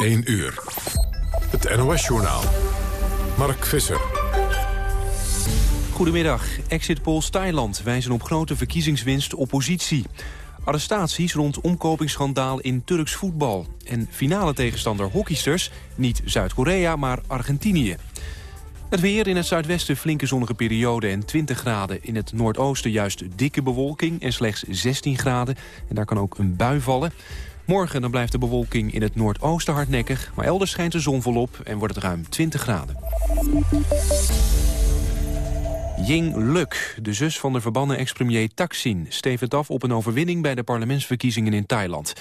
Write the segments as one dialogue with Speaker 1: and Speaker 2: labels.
Speaker 1: 1 uur. Het NOS-journaal. Mark Visser.
Speaker 2: Goedemiddag. Exit polls Thailand wijzen op grote verkiezingswinst oppositie. Arrestaties rond omkopingsschandaal in Turks voetbal. En finale tegenstander hockeysters, niet Zuid-Korea, maar Argentinië. Het weer in het zuidwesten flinke zonnige periode en 20 graden. In het noordoosten juist dikke bewolking en slechts 16 graden. En daar kan ook een bui vallen. Morgen dan blijft de bewolking in het noordoosten hardnekkig... maar elders schijnt de zon volop en wordt het ruim 20 graden. Ying Luk, de zus van de verbannen ex-premier Thaksin... stevend af op een overwinning bij de parlementsverkiezingen in Thailand.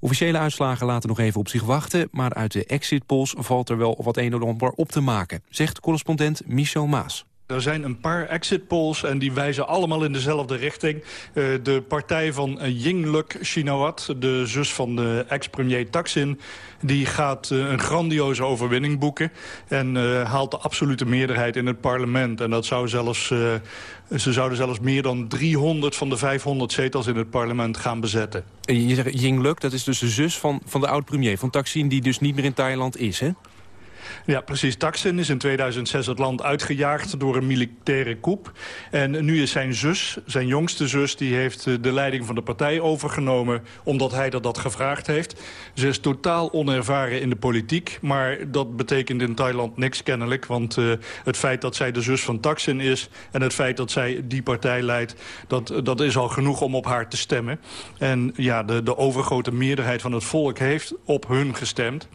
Speaker 2: Officiële uitslagen laten nog even op zich wachten... maar uit de exit polls valt er wel wat een en ander op te maken... zegt correspondent Michel Maas.
Speaker 3: Er zijn een paar exit polls en die wijzen allemaal in dezelfde richting. Uh, de partij van uh, Yingluck Shinawat, de zus van de ex-premier Thaksin... die gaat uh, een grandioze overwinning boeken... en haalt de absolute meerderheid in het parlement. En dat zou zelfs, ze zouden zelfs meer dan 300 van de 500 zetels in het parlement gaan bezetten.
Speaker 2: En je zegt Yingluck, dat is dus de zus van, van de oud-premier, van Thaksin... die dus niet meer in Thailand is, hè?
Speaker 3: Ja, precies. Taksin is in 2006 het land uitgejaagd door een militaire coup. En nu is zijn zus, zijn jongste zus, die heeft eh, de leiding van de partij overgenomen... omdat hij dat, dat gevraagd heeft. Ze is totaal onervaren in de politiek. Maar dat betekent in Thailand niks kennelijk. Want uh, het feit dat zij de zus van Taksin is... en het feit dat zij die partij leidt... dat, dat is al genoeg om op haar te stemmen. En ja, de, de overgrote meerderheid van het volk heeft op hun gestemd.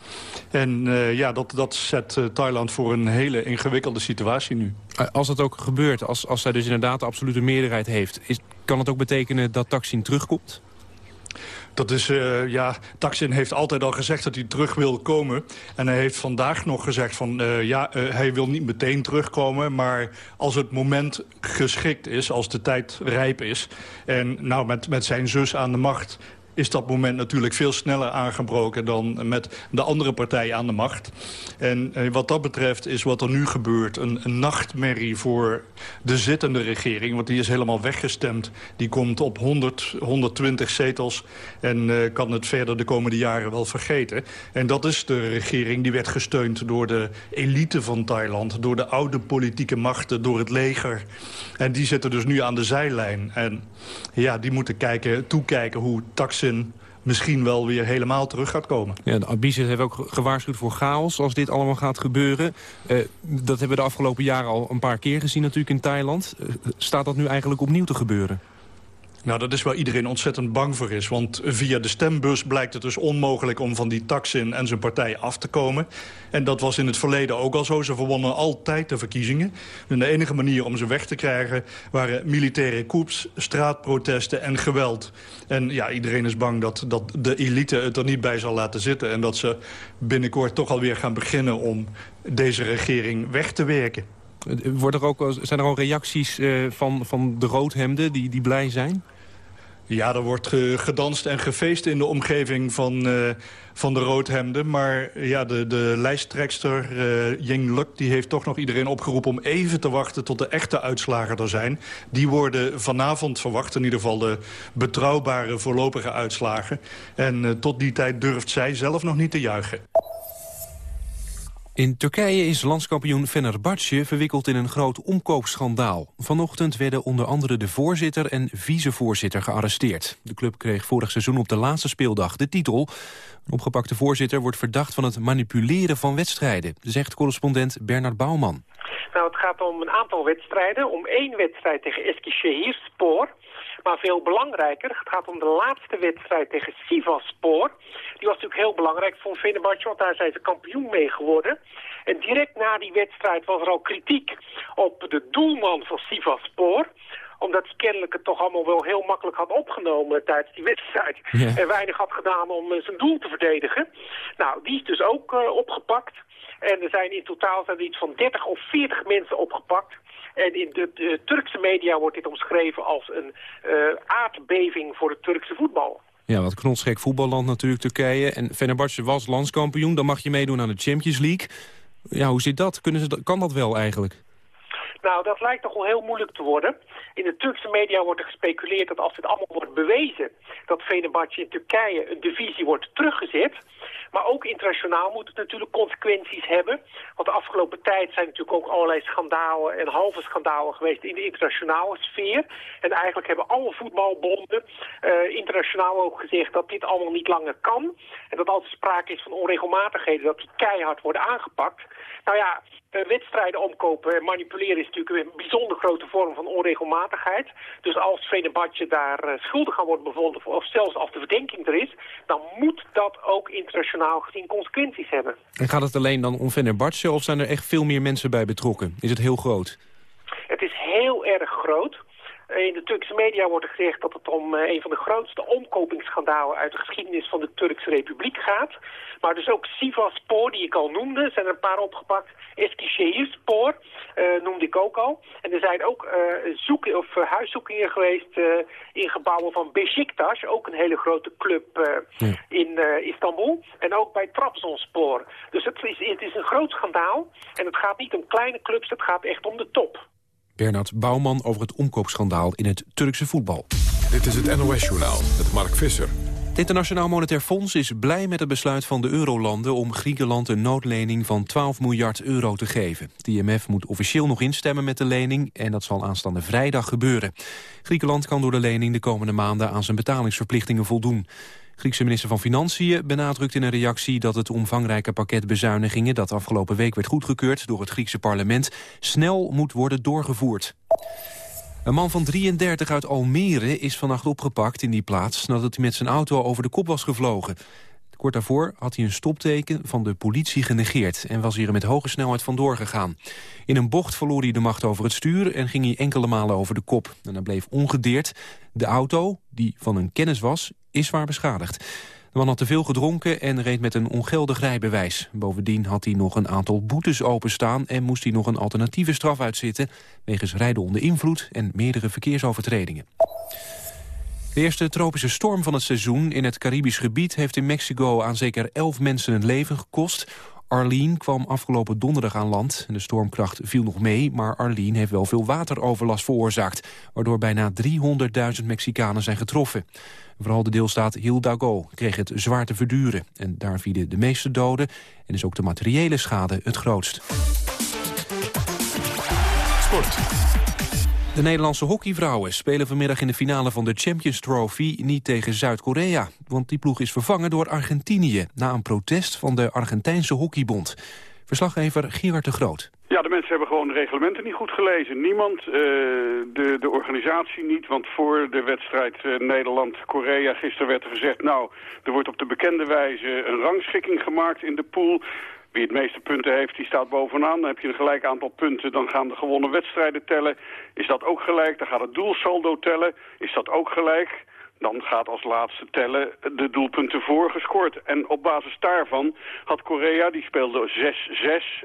Speaker 3: En uh, ja, dat, dat zet uh, Thailand voor een hele ingewikkelde situatie nu.
Speaker 2: Eh, als dat ook gebeurt, als, als zij dus inderdaad de absolute meerderheid heeft... Is, kan het ook betekenen dat Taksin terugkomt?
Speaker 3: Dat is, uh, ja, Taksin heeft altijd al gezegd dat hij terug wil komen. En hij heeft vandaag nog gezegd van, uh, ja, uh, hij wil niet meteen terugkomen... maar als het moment geschikt is, als de tijd rijp is... en nou, met, met zijn zus aan de macht is dat moment natuurlijk veel sneller aangebroken... dan met de andere partij aan de macht. En eh, wat dat betreft is wat er nu gebeurt een, een, nachtmerrie voor de zittende regering. Want die is helemaal weggestemd. Die komt op 100, 120 zetels en uh, kan het verder de komende jaren wel vergeten. En dat is de regering die werd gesteund door de elite van Thailand... door de oude politieke machten, door het leger. En die zitten dus nu aan de zijlijn. En ja, die moeten kijken, toekijken hoe misschien wel weer helemaal terug gaat komen.
Speaker 2: Ja, de Abizet heeft ook gewaarschuwd voor chaos als dit allemaal gaat gebeuren. Uh, dat hebben we de afgelopen jaren al een paar keer gezien natuurlijk in Thailand. Uh, staat dat nu eigenlijk opnieuw te gebeuren?
Speaker 3: Nou, dat is waar iedereen ontzettend bang voor is. Want via de stembus blijkt het dus onmogelijk om van die Taksin en zijn partij af te komen. En dat was in het verleden ook al zo. Ze verwonnen altijd de verkiezingen. En de enige manier om ze weg te krijgen waren militaire coups, straatprotesten en geweld. En ja, iedereen is bang dat, dat de elite het er niet bij zal laten zitten. En dat ze binnenkort toch alweer gaan beginnen om deze regering weg te werken.
Speaker 2: Wordt er ook, zijn er al reacties uh, van, van de roodhemden die, die blij zijn?
Speaker 3: Ja, er wordt gedanst en gefeest in de omgeving van, uh, van de roodhemden. Maar ja, de, de lijsttrekster uh, Ying Luk die heeft toch nog iedereen opgeroepen... om even te wachten tot de echte uitslagen er zijn. Die worden vanavond verwacht, in ieder geval de betrouwbare voorlopige uitslagen. En tot die tijd durft zij zelf nog niet te juichen.
Speaker 2: In Turkije is landskampioen Fenerbahce verwikkeld in een groot omkoopschandaal. Vanochtend werden onder andere de voorzitter en vicevoorzitter gearresteerd. De club kreeg vorig seizoen op de laatste speeldag de titel. Een opgepakte voorzitter wordt verdacht van het manipuleren van wedstrijden, zegt correspondent Bernard Bouwman.
Speaker 4: Nou, het gaat om een aantal wedstrijden. Om één wedstrijd tegen Eskişehirspor. Maar veel belangrijker, het gaat om de laatste wedstrijd tegen Sivasspor. Die was natuurlijk heel belangrijk voor Fenerbahce, want daar zijn ze kampioen mee geworden. En direct na die wedstrijd was er al kritiek op de doelman van Sivasspor omdat hij kennelijk het toch allemaal wel heel makkelijk had opgenomen tijdens die wedstrijd. En weinig had gedaan om uh, zijn doel te verdedigen. Nou, die is dus ook uh, opgepakt. En er zijn in totaal zijn er iets van 30 of 40 mensen opgepakt. En in de, Turkse media wordt dit omschreven als een uh, aardbeving voor het Turkse voetbal.
Speaker 2: Ja, wat knotsgek voetballand natuurlijk, Turkije. En Fenerbahce was landskampioen, dan mag je meedoen aan de Champions League. Ja, hoe zit dat? Kunnen ze, kan dat wel eigenlijk?
Speaker 4: Nou, dat lijkt toch wel heel moeilijk te worden. In de Turkse media wordt er gespeculeerd dat als dit allemaal wordt bewezen... dat Fenerbahce in Turkije een divisie wordt teruggezet... Maar ook internationaal moet het natuurlijk consequenties hebben. Want de afgelopen tijd zijn natuurlijk ook allerlei schandalen en halve schandalen geweest in de internationale sfeer. En eigenlijk hebben alle voetbalbonden uh, internationaal ook gezegd dat dit allemaal niet langer kan. En dat als er sprake is van onregelmatigheden, dat die keihard worden aangepakt. Nou ja, uh, wedstrijden omkopen en manipuleren is natuurlijk een bijzonder grote vorm van onregelmatigheid. Dus als Venebatje daar uh, schuldig aan wordt bevonden, of zelfs als de verdenking er is, dan moet dat ook internationaal gezien consequenties hebben.
Speaker 2: En gaat het alleen dan om Venebatje of zijn er echt veel meer mensen bij betrokken? Is het heel groot?
Speaker 4: Het is heel erg groot. In de Turkse media wordt er gezegd dat het om uh, een van de grootste omkopingsschandalen uit de geschiedenis van de Turkse Republiek gaat. Maar dus ook Sivasspor, die ik al noemde, zijn er een paar opgepakt. Eskişehirspor uh, noemde ik ook al. En er zijn ook uh, zoeken, of, uh, huiszoekingen geweest in gebouwen van Beşiktaş, ook een hele grote club ja. in Istanbul. En ook bij Trabzonspor. Dus het is, het is een groot schandaal. En het gaat niet om kleine clubs, het gaat echt om de top.
Speaker 2: Bernard Bouwman over het omkoopschandaal in het Turkse voetbal.
Speaker 1: Dit is het NOS-journaal met Mark Visser.
Speaker 2: Internationaal Monetair Fonds is blij met het besluit van de eurolanden... om Griekenland een noodlening van 12 miljard euro te geven. Het IMF moet officieel nog instemmen met de lening... en dat zal aanstaande vrijdag gebeuren. Griekenland kan door de lening de komende maanden... aan zijn betalingsverplichtingen voldoen. Griekse minister van Financiën benadrukt in een reactie dat het omvangrijke pakket bezuinigingen dat afgelopen week werd goedgekeurd door het Griekse parlement snel moet worden doorgevoerd. Een man van 33 uit Almere is vannacht opgepakt in die plaats... nadat hij met zijn auto over de kop was gevlogen. Kort daarvoor had hij een stopteken van de politie genegeerd... en was hier met hoge snelheid vandoor gegaan. In een bocht verloor hij de macht over het stuur... en ging hij enkele malen over de kop. En hij bleef ongedeerd. De auto, die van een kennis was, is zwaar beschadigd. De man had te veel gedronken en reed met een ongeldig rijbewijs. Bovendien had hij nog een aantal boetes openstaan... en moest hij nog een alternatieve straf uitzitten... wegens rijden onder invloed en meerdere verkeersovertredingen. De eerste tropische storm van het seizoen in het Caribisch gebied... heeft in Mexico aan zeker elf mensen het leven gekost. Arlene kwam afgelopen donderdag aan land. De stormkracht viel nog mee, maar Arlene heeft wel veel wateroverlast veroorzaakt... waardoor bijna 300.000 Mexicanen zijn getroffen. Vooral de deelstaat Hidalgo kreeg het zwaar te verduren. En daar vielen de meeste doden en is ook de materiële schade het grootst.
Speaker 1: Sport.
Speaker 2: De Nederlandse hockeyvrouwen spelen vanmiddag in de finale van de Champions Trophy niet tegen Zuid-Korea. Want die ploeg is vervangen door Argentinië na een protest van de Argentijnse Hockeybond. Verslaggever Gerard de Groot.
Speaker 5: Ja, de mensen hebben gewoon de reglementen niet goed gelezen. Niemand, uh, de, de organisatie niet, want voor de wedstrijd uh, Nederland-Korea gisteren werd er gezegd... nou, er wordt op de bekende wijze een rangschikking gemaakt in de pool... Wie het meeste punten heeft, die staat bovenaan. Dan heb je een gelijk aantal punten, dan gaan de gewonnen wedstrijden tellen. Is dat ook gelijk? Dan gaat het doelsaldo tellen. Is dat ook gelijk? Dan gaat als laatste tellen de doelpunten voor gescoord. En op basis daarvan had Korea, die speelde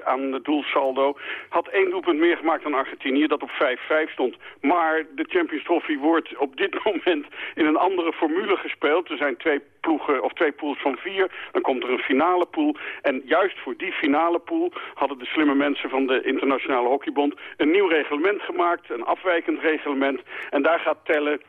Speaker 5: 6-6 aan het doelsaldo... had één doelpunt meer gemaakt dan Argentinië, dat op 5-5 stond. Maar de Champions Trophy wordt op dit moment in een andere formule gespeeld. Er zijn twee ploegen, of twee pools van vier. Dan komt er een finale pool. En juist voor die finale pool hadden de slimme mensen van de Internationale Hockeybond... een nieuw reglement gemaakt, een afwijkend reglement. En daar gaat tellen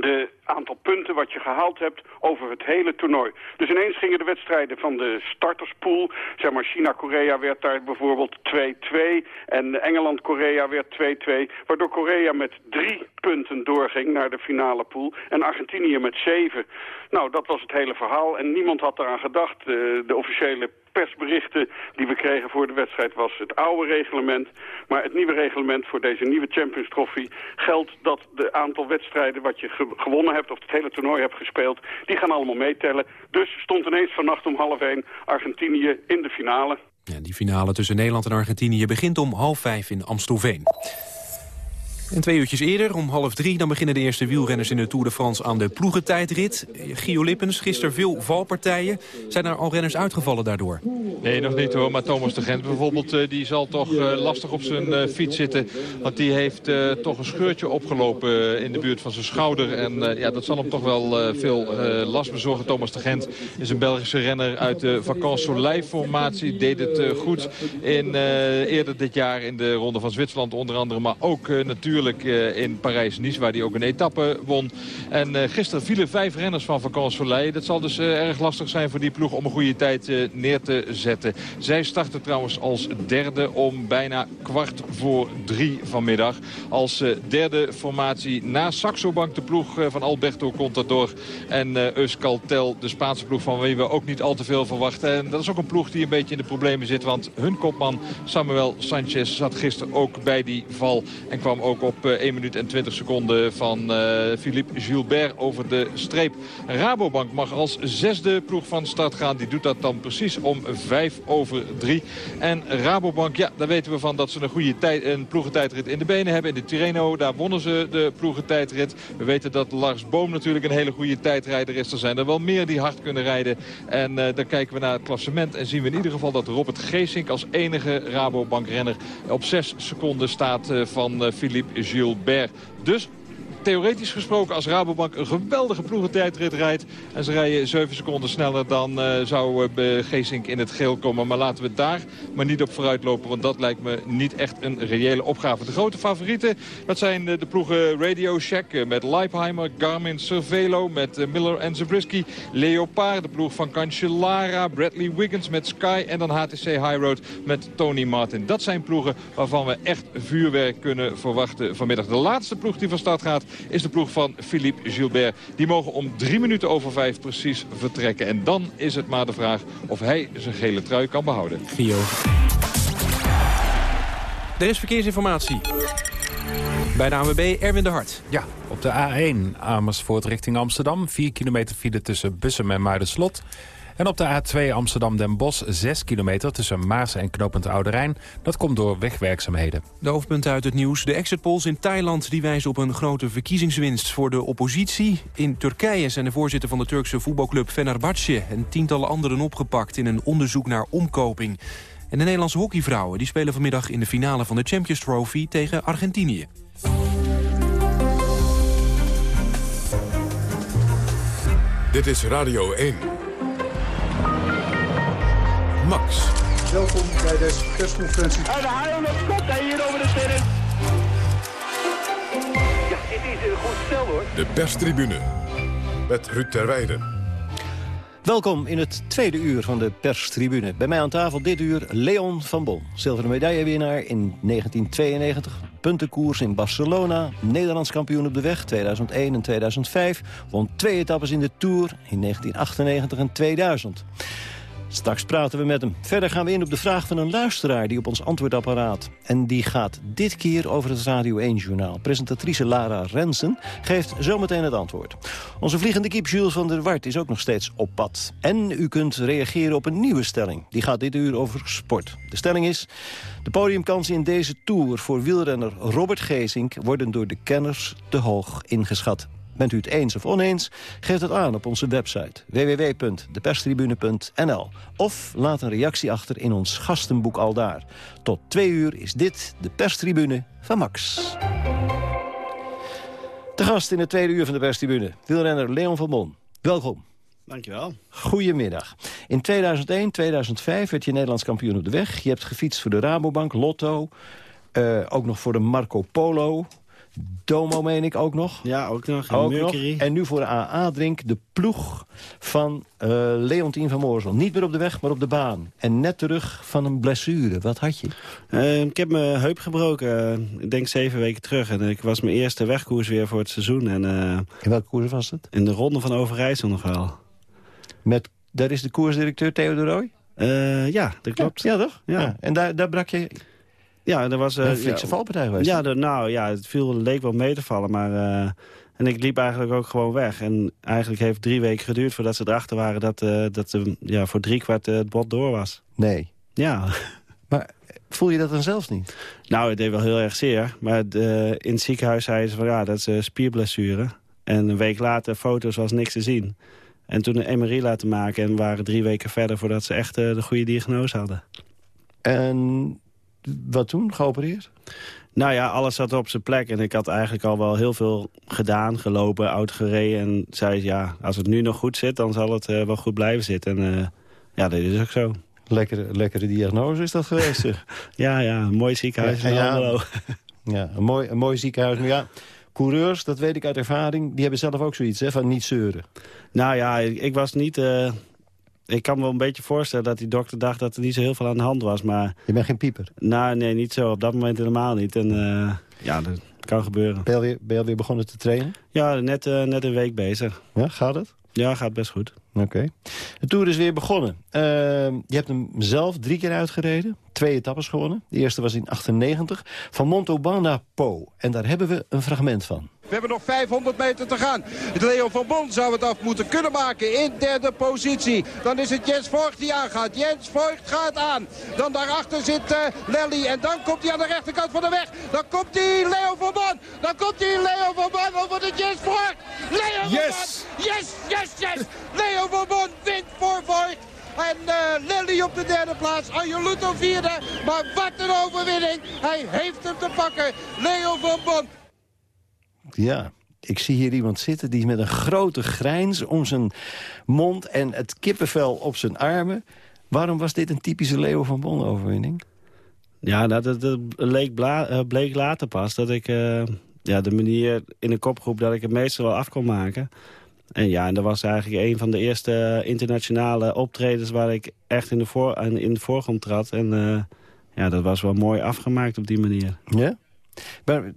Speaker 5: de aantal punten wat je gehaald hebt over het hele toernooi. Dus ineens gingen de wedstrijden van de starterspool, zeg maar China-Korea werd daar bijvoorbeeld 2-2 en Engeland-Korea werd 2-2, waardoor Korea met drie punten doorging naar de finale pool en Argentinië met zeven. Nou, dat was het hele verhaal en niemand had eraan gedacht. De, de officiële persberichten die we kregen voor de wedstrijd was het oude reglement. Maar het nieuwe reglement voor deze nieuwe Champions Trophy geldt dat de aantal wedstrijden wat je gewonnen hebt of het hele toernooi hebt gespeeld, die gaan allemaal meetellen. Dus stond ineens vannacht om half één Argentinië in de finale.
Speaker 2: Ja, die finale tussen Nederland en Argentinië begint om half vijf in Amstelveen. En twee uurtjes eerder, om half drie, dan beginnen de eerste wielrenners in de Tour de France aan de ploegentijdrit. Gio Lippens, gisteren veel valpartijen. Zijn er al renners uitgevallen daardoor?
Speaker 6: Nee, nog niet hoor. Maar Thomas de Gent bijvoorbeeld, eh, die zal toch eh, lastig op zijn eh, fiets zitten. Want die heeft toch een scheurtje opgelopen in de buurt van zijn schouder. En ja, dat zal hem toch wel veel last bezorgen. Thomas de Gent is een Belgische renner uit de Vacances Soleil formatie. Deed het goed in, eerder dit jaar in de Ronde van Zwitserland onder andere. Maar ook natuurlijk natuurlijk in Parijs-Nice, waar hij ook een etappe won. En uh, gisteren vielen vijf renners van Vacances Soleil. Dat zal dus uh, erg lastig zijn voor die ploeg om een goede tijd neer te zetten. Zij starten trouwens als derde om bijna kwart voor drie vanmiddag. Als derde formatie na Saxo Bank de ploeg van Alberto Contador en Euskaltel. De Spaanse ploeg van wie we ook niet al te veel verwachten. En dat is ook een ploeg die een beetje in de problemen zit. Want hun kopman Samuel Sanchez zat gisteren ook bij die val. En kwam ook op op 1 eh, minuut en 20 seconden van uh, Philippe Gilbert over de streep. Rabobank mag als zesde ploeg van start gaan. Die doet dat dan precies om 5 over 3. En Rabobank, ja, daar weten we van dat ze een goede tijd, een ploegentijdrit in de benen hebben. In de Tirreno, daar wonnen ze de ploegentijdrit. We weten dat Lars Boom natuurlijk een hele goede tijdrijder is. Er zijn er wel meer die hard kunnen rijden. En uh, dan kijken we naar het klassement en zien we in ieder geval dat Robert Geesink als enige Rabobank-renner op 6 seconden staat van Philippe Gilbert. Dus theoretisch gesproken als Rabobank een geweldige ploegentijdrit rijdt... en ze rijden 7 seconden sneller, dan uh, zou uh, Geesink in het geel komen. Maar laten we daar maar niet op vooruit lopen, want dat lijkt me niet echt een reële opgave. De grote favorieten, dat zijn de, de ploegen Radio Shack met Leipheimer, Garmin, Cervelo met Miller en Zabriskie. Leopard, de ploeg van Cancellara, Bradley Wiggins met Sky en dan HTC High Road met Tony Martin. Dat zijn ploegen waarvan we echt vuurwerk kunnen verwachten vanmiddag. De laatste ploeg die van start gaat is de ploeg van Philippe Gilbert. Die mogen om drie minuten over vijf precies vertrekken. En dan is het maar de vraag of hij zijn gele trui kan behouden.
Speaker 2: Gio. Er is verkeersinformatie. Bij de ANWB Erwin de Hart.
Speaker 7: Ja, op de A1 Amersfoort richting Amsterdam. 4 kilometer file tussen Bussum en Muiderslot. En op de A2 Amsterdam-Den Bosch 6 kilometer tussen Maas en Knopend Oude Rijn. Dat komt door wegwerkzaamheden.
Speaker 2: De hoofdpunten uit het nieuws. De exit polls in Thailand die wijzen op een grote verkiezingswinst voor de oppositie. In Turkije zijn de voorzitter van de Turkse voetbalclub Fenerbahce... en tientallen anderen opgepakt in een onderzoek naar omkoping. En de Nederlandse hockeyvrouwen die spelen vanmiddag in de finale van de Champions Trophy tegen Argentinië.
Speaker 1: Dit is Radio 1. Max.
Speaker 8: Welkom bij deze persconferentie.
Speaker 9: En de haal komt hij hier over de terrein. Ja, dit is een goed stel hoor.
Speaker 1: De perstribune met Ruud Terweijden.
Speaker 10: Welkom in het tweede uur van de perstribune. Bij mij aan tafel dit uur Leon van Bon. Zilveren medaillewinnaar in 1992. Puntenkoers in Barcelona. Nederlands kampioen op de weg 2001 en 2005. Won twee etappes in de Tour in 1998 en 2000. Straks praten we met hem. Verder gaan we in op de vraag van een luisteraar die op ons antwoordapparaat. En die gaat dit keer over het Radio 1-journaal. Presentatrice Lara Rensen geeft zometeen het antwoord. Onze vliegende kip Jules van der Wart is ook nog steeds op pad. En u kunt reageren op een nieuwe stelling. Die gaat dit uur over sport. De stelling is... De podiumkansen in deze Tour voor wielrenner Robert Geesink... worden door de kenners te hoog ingeschat. Bent u het eens of oneens? Geef het aan op onze website www.deperstribune.nl Of laat een reactie achter in ons gastenboek Aldaar. Tot twee uur is dit de perstribune van Max. De gast in het tweede uur van de perstribune, wielrenner Leon van Bon. Welkom.
Speaker 11: Dankjewel.
Speaker 10: Goedemiddag. In 2001, 2005 werd je Nederlands kampioen op de weg. Je hebt gefietst voor de Rabobank, Lotto, uh, ook nog voor de Marco Polo. Domo meen ik ook nog.
Speaker 11: Ja, ook nog. Ook Mercury.
Speaker 10: Nog. En nu voor de AA-drink de ploeg van uh, Leontien van Moorsel. Niet meer op de weg, maar op de baan. En net terug van een blessure. Wat had je?
Speaker 11: Uh, ik heb mijn heup gebroken. Uh, ik denk zeven weken terug. En ik was mijn eerste wegkoers weer voor het seizoen. En,
Speaker 10: in welke koers was het?
Speaker 11: In de Ronde van Overijssel nog wel.
Speaker 10: Met, daar is de koersdirecteur Theo de Rooij?
Speaker 11: ja, dat klopt.
Speaker 10: Ja, toch? Ja. ja. En daar, daar brak je
Speaker 11: ja, er was...
Speaker 10: een eh, fikse ja, valpartij geweest.
Speaker 11: Ja, nou ja, het viel, leek wel mee te vallen, maar... Uh, en ik liep eigenlijk ook gewoon weg. En eigenlijk heeft drie weken geduurd voordat ze erachter waren... dat, uh, dat ja, voor driekwart uh, het bot door was.
Speaker 10: Nee.
Speaker 11: Ja.
Speaker 10: Maar Voel je dat dan zelfs niet?
Speaker 11: Nou, het deed wel heel erg zeer. Maar de, in het ziekenhuis zeiden ze van ja, dat is een spierblessure. En een week later foto's was niks te zien. En toen een MRI laten maken en waren drie weken verder... voordat ze echt de goede diagnose hadden.
Speaker 10: En wat toen? Geopereerd?
Speaker 11: Nou ja, alles zat op zijn plek. En ik had eigenlijk al wel heel veel gedaan, gelopen, oud gereden. En zei, ja, als het nu nog goed zit, dan zal het uh, wel goed blijven zitten. En uh, ja, dat is ook zo.
Speaker 10: Lekkere, lekkere diagnose is dat geweest,
Speaker 11: ja, ja, een mooi ziekenhuis in ja, ja,
Speaker 10: ja, een mooi, een mooi ziekenhuis. Maar ja, coureurs, dat weet ik uit ervaring, die hebben zelf ook zoiets, hè, van niet zeuren.
Speaker 11: Nou ja, ik, ik was niet... Uh, ik kan me wel een beetje voorstellen dat die dokter dacht dat er niet zo heel veel aan de hand was. Maar...
Speaker 10: Je bent geen pieper?
Speaker 11: Nou, nee, niet zo. Op dat moment helemaal niet. En uh, ja, dat kan gebeuren.
Speaker 10: Ben je alweer, ben je alweer begonnen te trainen?
Speaker 11: Ja, net, uh, net een week bezig.
Speaker 10: Ja, gaat het?
Speaker 11: Ja, gaat best goed.
Speaker 10: Oké. De Tour is weer begonnen. Uh, je hebt hem zelf drie keer uitgereden. Twee etappes gewonnen. De eerste was in 98. Van Montauban naar Po. En daar hebben we een fragment van.
Speaker 12: We hebben nog 500 meter te gaan. Leo van Bon zou het af moeten kunnen maken in derde positie. Dan is het Jens Voigt die aangaat. Jens Voigt gaat aan. Dan daarachter zit uh, Lely. En dan komt hij aan de rechterkant van de weg. Dan komt hij Leo van Bon. Dan komt hij Leo van Bon over de Jens Voigt. Leo yes. van Bon. Yes, yes, yes. Leo van Bon wint voor Voigt. En uh, Lely op de derde plaats. Angeluto vierde. Maar wat een overwinning. Hij heeft hem te pakken. Leo van Bon.
Speaker 10: Ja, ik zie hier iemand zitten die met een grote grijns om zijn mond... en het kippenvel op zijn armen. Waarom was dit een typische Leo van Bon overwinning?
Speaker 11: Ja, dat, dat, dat leek bla, bleek later pas. Dat ik uh, ja, de manier in de kopgroep dat ik het meestal wel af kon maken. En ja, en dat was eigenlijk een van de eerste internationale optredens... waar ik echt in de, voor, in de voorgrond trad. En uh, ja, dat was wel mooi afgemaakt op die manier.
Speaker 10: Ja? Maar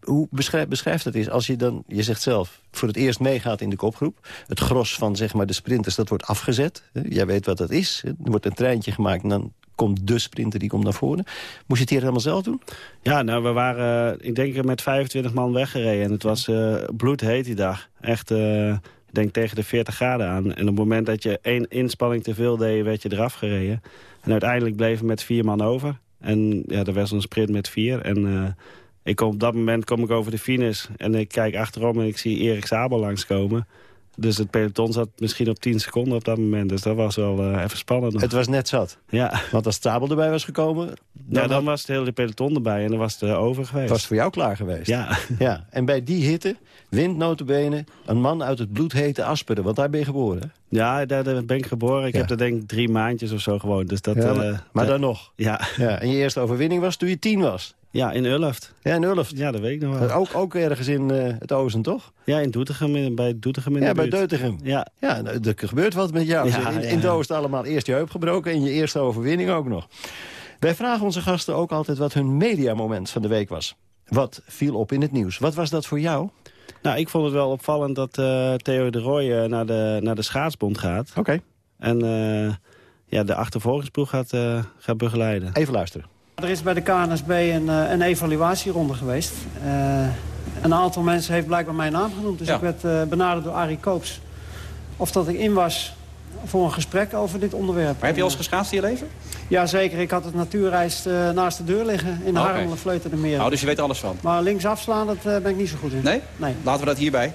Speaker 10: hoe beschrijft, beschrijft dat is als je dan, je zegt zelf, voor het eerst meegaat in de kopgroep. Het gros van zeg maar, de sprinters, dat wordt afgezet. Jij weet wat dat is. Er wordt een treintje gemaakt en dan komt de sprinter, die komt naar voren. Moest je het hier helemaal zelf doen?
Speaker 11: Ja, nou, we waren, ik denk, met 25 man weggereden. En het was uh, bloedheet die dag. Echt, uh, ik denk tegen de 40 graden aan. En op het moment dat je één inspanning te veel deed, werd je eraf gereden. En uiteindelijk bleven we met vier man over. En ja, er was een sprint met vier. En... Uh, ik kom, op dat moment kom ik over de finish en ik kijk achterom en ik zie Erik Sabel langskomen. Dus het peloton zat misschien op 10 seconden op dat moment. Dus dat was wel uh, even spannend.
Speaker 10: Het was net zat.
Speaker 11: Ja.
Speaker 10: Want als Sabel erbij was gekomen...
Speaker 11: Dan, ja, dan was het hele peloton erbij en dan was het uh, over geweest.
Speaker 10: Was het voor jou klaar geweest?
Speaker 11: Ja.
Speaker 10: ja. En bij die hitte, windnotenbenen, een man uit het bloedhete Asperen. Want daar ben je geboren,
Speaker 11: Ja, daar, ben ik geboren. Ik heb er denk ik drie maandjes of zo gewoond. Dus dat,
Speaker 10: ja,
Speaker 11: uh,
Speaker 10: maar dan nog?
Speaker 11: Ja.
Speaker 10: ja. En je eerste overwinning was toen je tien was?
Speaker 11: Ja, in Ulft.
Speaker 10: Ja, in Ulft.
Speaker 11: Ja, dat weet ik nog wel.
Speaker 10: Ook, ook ergens in uh, het oosten, toch?
Speaker 11: Ja, in Doetinchem, bij Doetinchem in
Speaker 10: Ja,
Speaker 11: de
Speaker 10: bij. Deutichem.
Speaker 11: Ja.
Speaker 10: Ja, nou, er gebeurt wat met jou.
Speaker 11: Ja,
Speaker 10: in, in het oosten allemaal eerst je heup gebroken en je eerste overwinning ook nog. Wij vragen onze gasten ook altijd wat hun mediamoment van de week was. Wat viel op in het nieuws? Wat was dat voor jou?
Speaker 11: Nou, ik vond het wel opvallend dat uh, Theo de Rooij uh, naar, de, naar de schaatsbond gaat.
Speaker 10: Oké. Okay.
Speaker 11: En ja, de achtervolgingsploeg gaat, gaat begeleiden.
Speaker 10: Even luisteren.
Speaker 13: Er is bij de KNSB een, een evaluatieronde geweest. een aantal mensen heeft blijkbaar mijn naam genoemd. Dus ja. ik werd benaderd door Arie Koops. Of dat ik in was voor een gesprek over dit onderwerp.
Speaker 14: Maar heb je al eens geschaatst in je leven?
Speaker 13: Jazeker, ik had het natuurreis uh, naast de deur liggen in Harlem, okay. Vleuten de Meer.
Speaker 14: Oh, dus je weet alles van?
Speaker 13: Maar links afslaan, dat ben ik niet zo goed in.
Speaker 14: Nee?
Speaker 13: Nee.
Speaker 14: Laten we dat hierbij.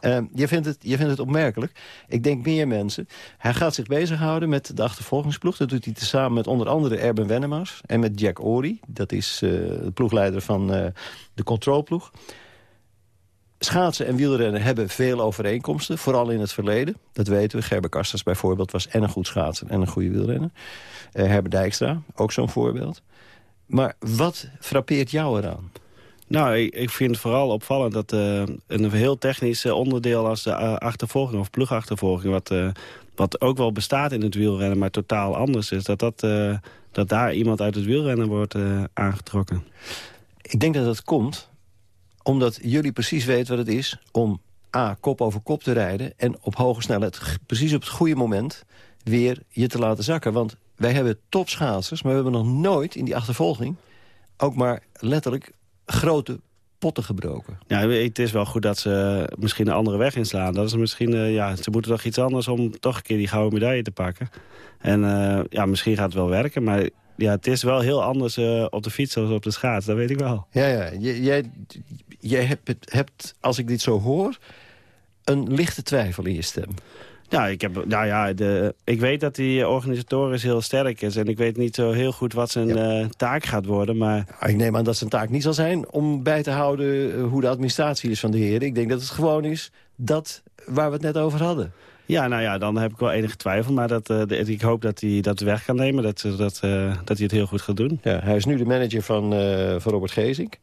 Speaker 10: Uh, je, vindt het, je vindt het opmerkelijk. Ik denk meer mensen. Hij gaat zich bezighouden met de achtervolgingsploeg. Dat doet hij tezamen met onder andere Erben Wennemars en met Jack Ory. Dat is uh, de ploegleider van uh, de controlploeg. Schaatsen en wielrennen hebben veel overeenkomsten, vooral in het verleden. Dat weten we. Gerber Kasters bijvoorbeeld was en een goed schaatser en een goede wielrenner. Uh, Herbert Dijkstra, ook zo'n voorbeeld. Maar wat frappeert jou eraan?
Speaker 11: Nou, ik, vind het vooral opvallend dat uh, een heel technisch onderdeel als de uh, achtervolging of ploegachtervolging... Wat, wat ook wel bestaat in het wielrennen, maar totaal anders is... dat, dat, dat daar iemand uit het wielrennen wordt aangetrokken.
Speaker 10: Ik denk dat dat komt omdat jullie precies weten wat het is om A, kop over kop te rijden... en op hoge snelheid, precies op het goede moment, weer je te laten zakken. Want wij hebben topschaatsers, maar we hebben nog nooit in die achtervolging... ook maar letterlijk grote potten gebroken.
Speaker 11: Ja, het is wel goed dat ze misschien een andere weg inslaan. Dat is misschien, uh, ja, ze moeten toch iets anders om toch een keer die gouden medaille te pakken. En uh, ja, misschien gaat het wel werken, maar ja, het is wel heel anders uh, op de fiets dan op de schaats, dat weet ik wel.
Speaker 10: Ja, ja. Jij, jij hebt, hebt, als ik dit zo hoor, een lichte twijfel in je stem.
Speaker 11: Ja, ik, heb, nou ja de, ik weet dat die organisatorisch heel sterk is. En ik weet niet zo heel goed wat zijn ja. uh, taak gaat worden. Maar...
Speaker 10: Ik neem aan dat zijn taak niet zal zijn om bij te houden uh, hoe de administratie is van de heren. Ik denk dat het gewoon is dat waar we het net over hadden.
Speaker 11: Ja, nou ja, dan heb ik wel enige twijfel. Maar dat, uh, de, ik hoop dat hij dat weg kan nemen. Dat, dat, uh, dat hij het heel goed gaat doen.
Speaker 10: Ja, hij is nu de manager van, van Robert Gezink.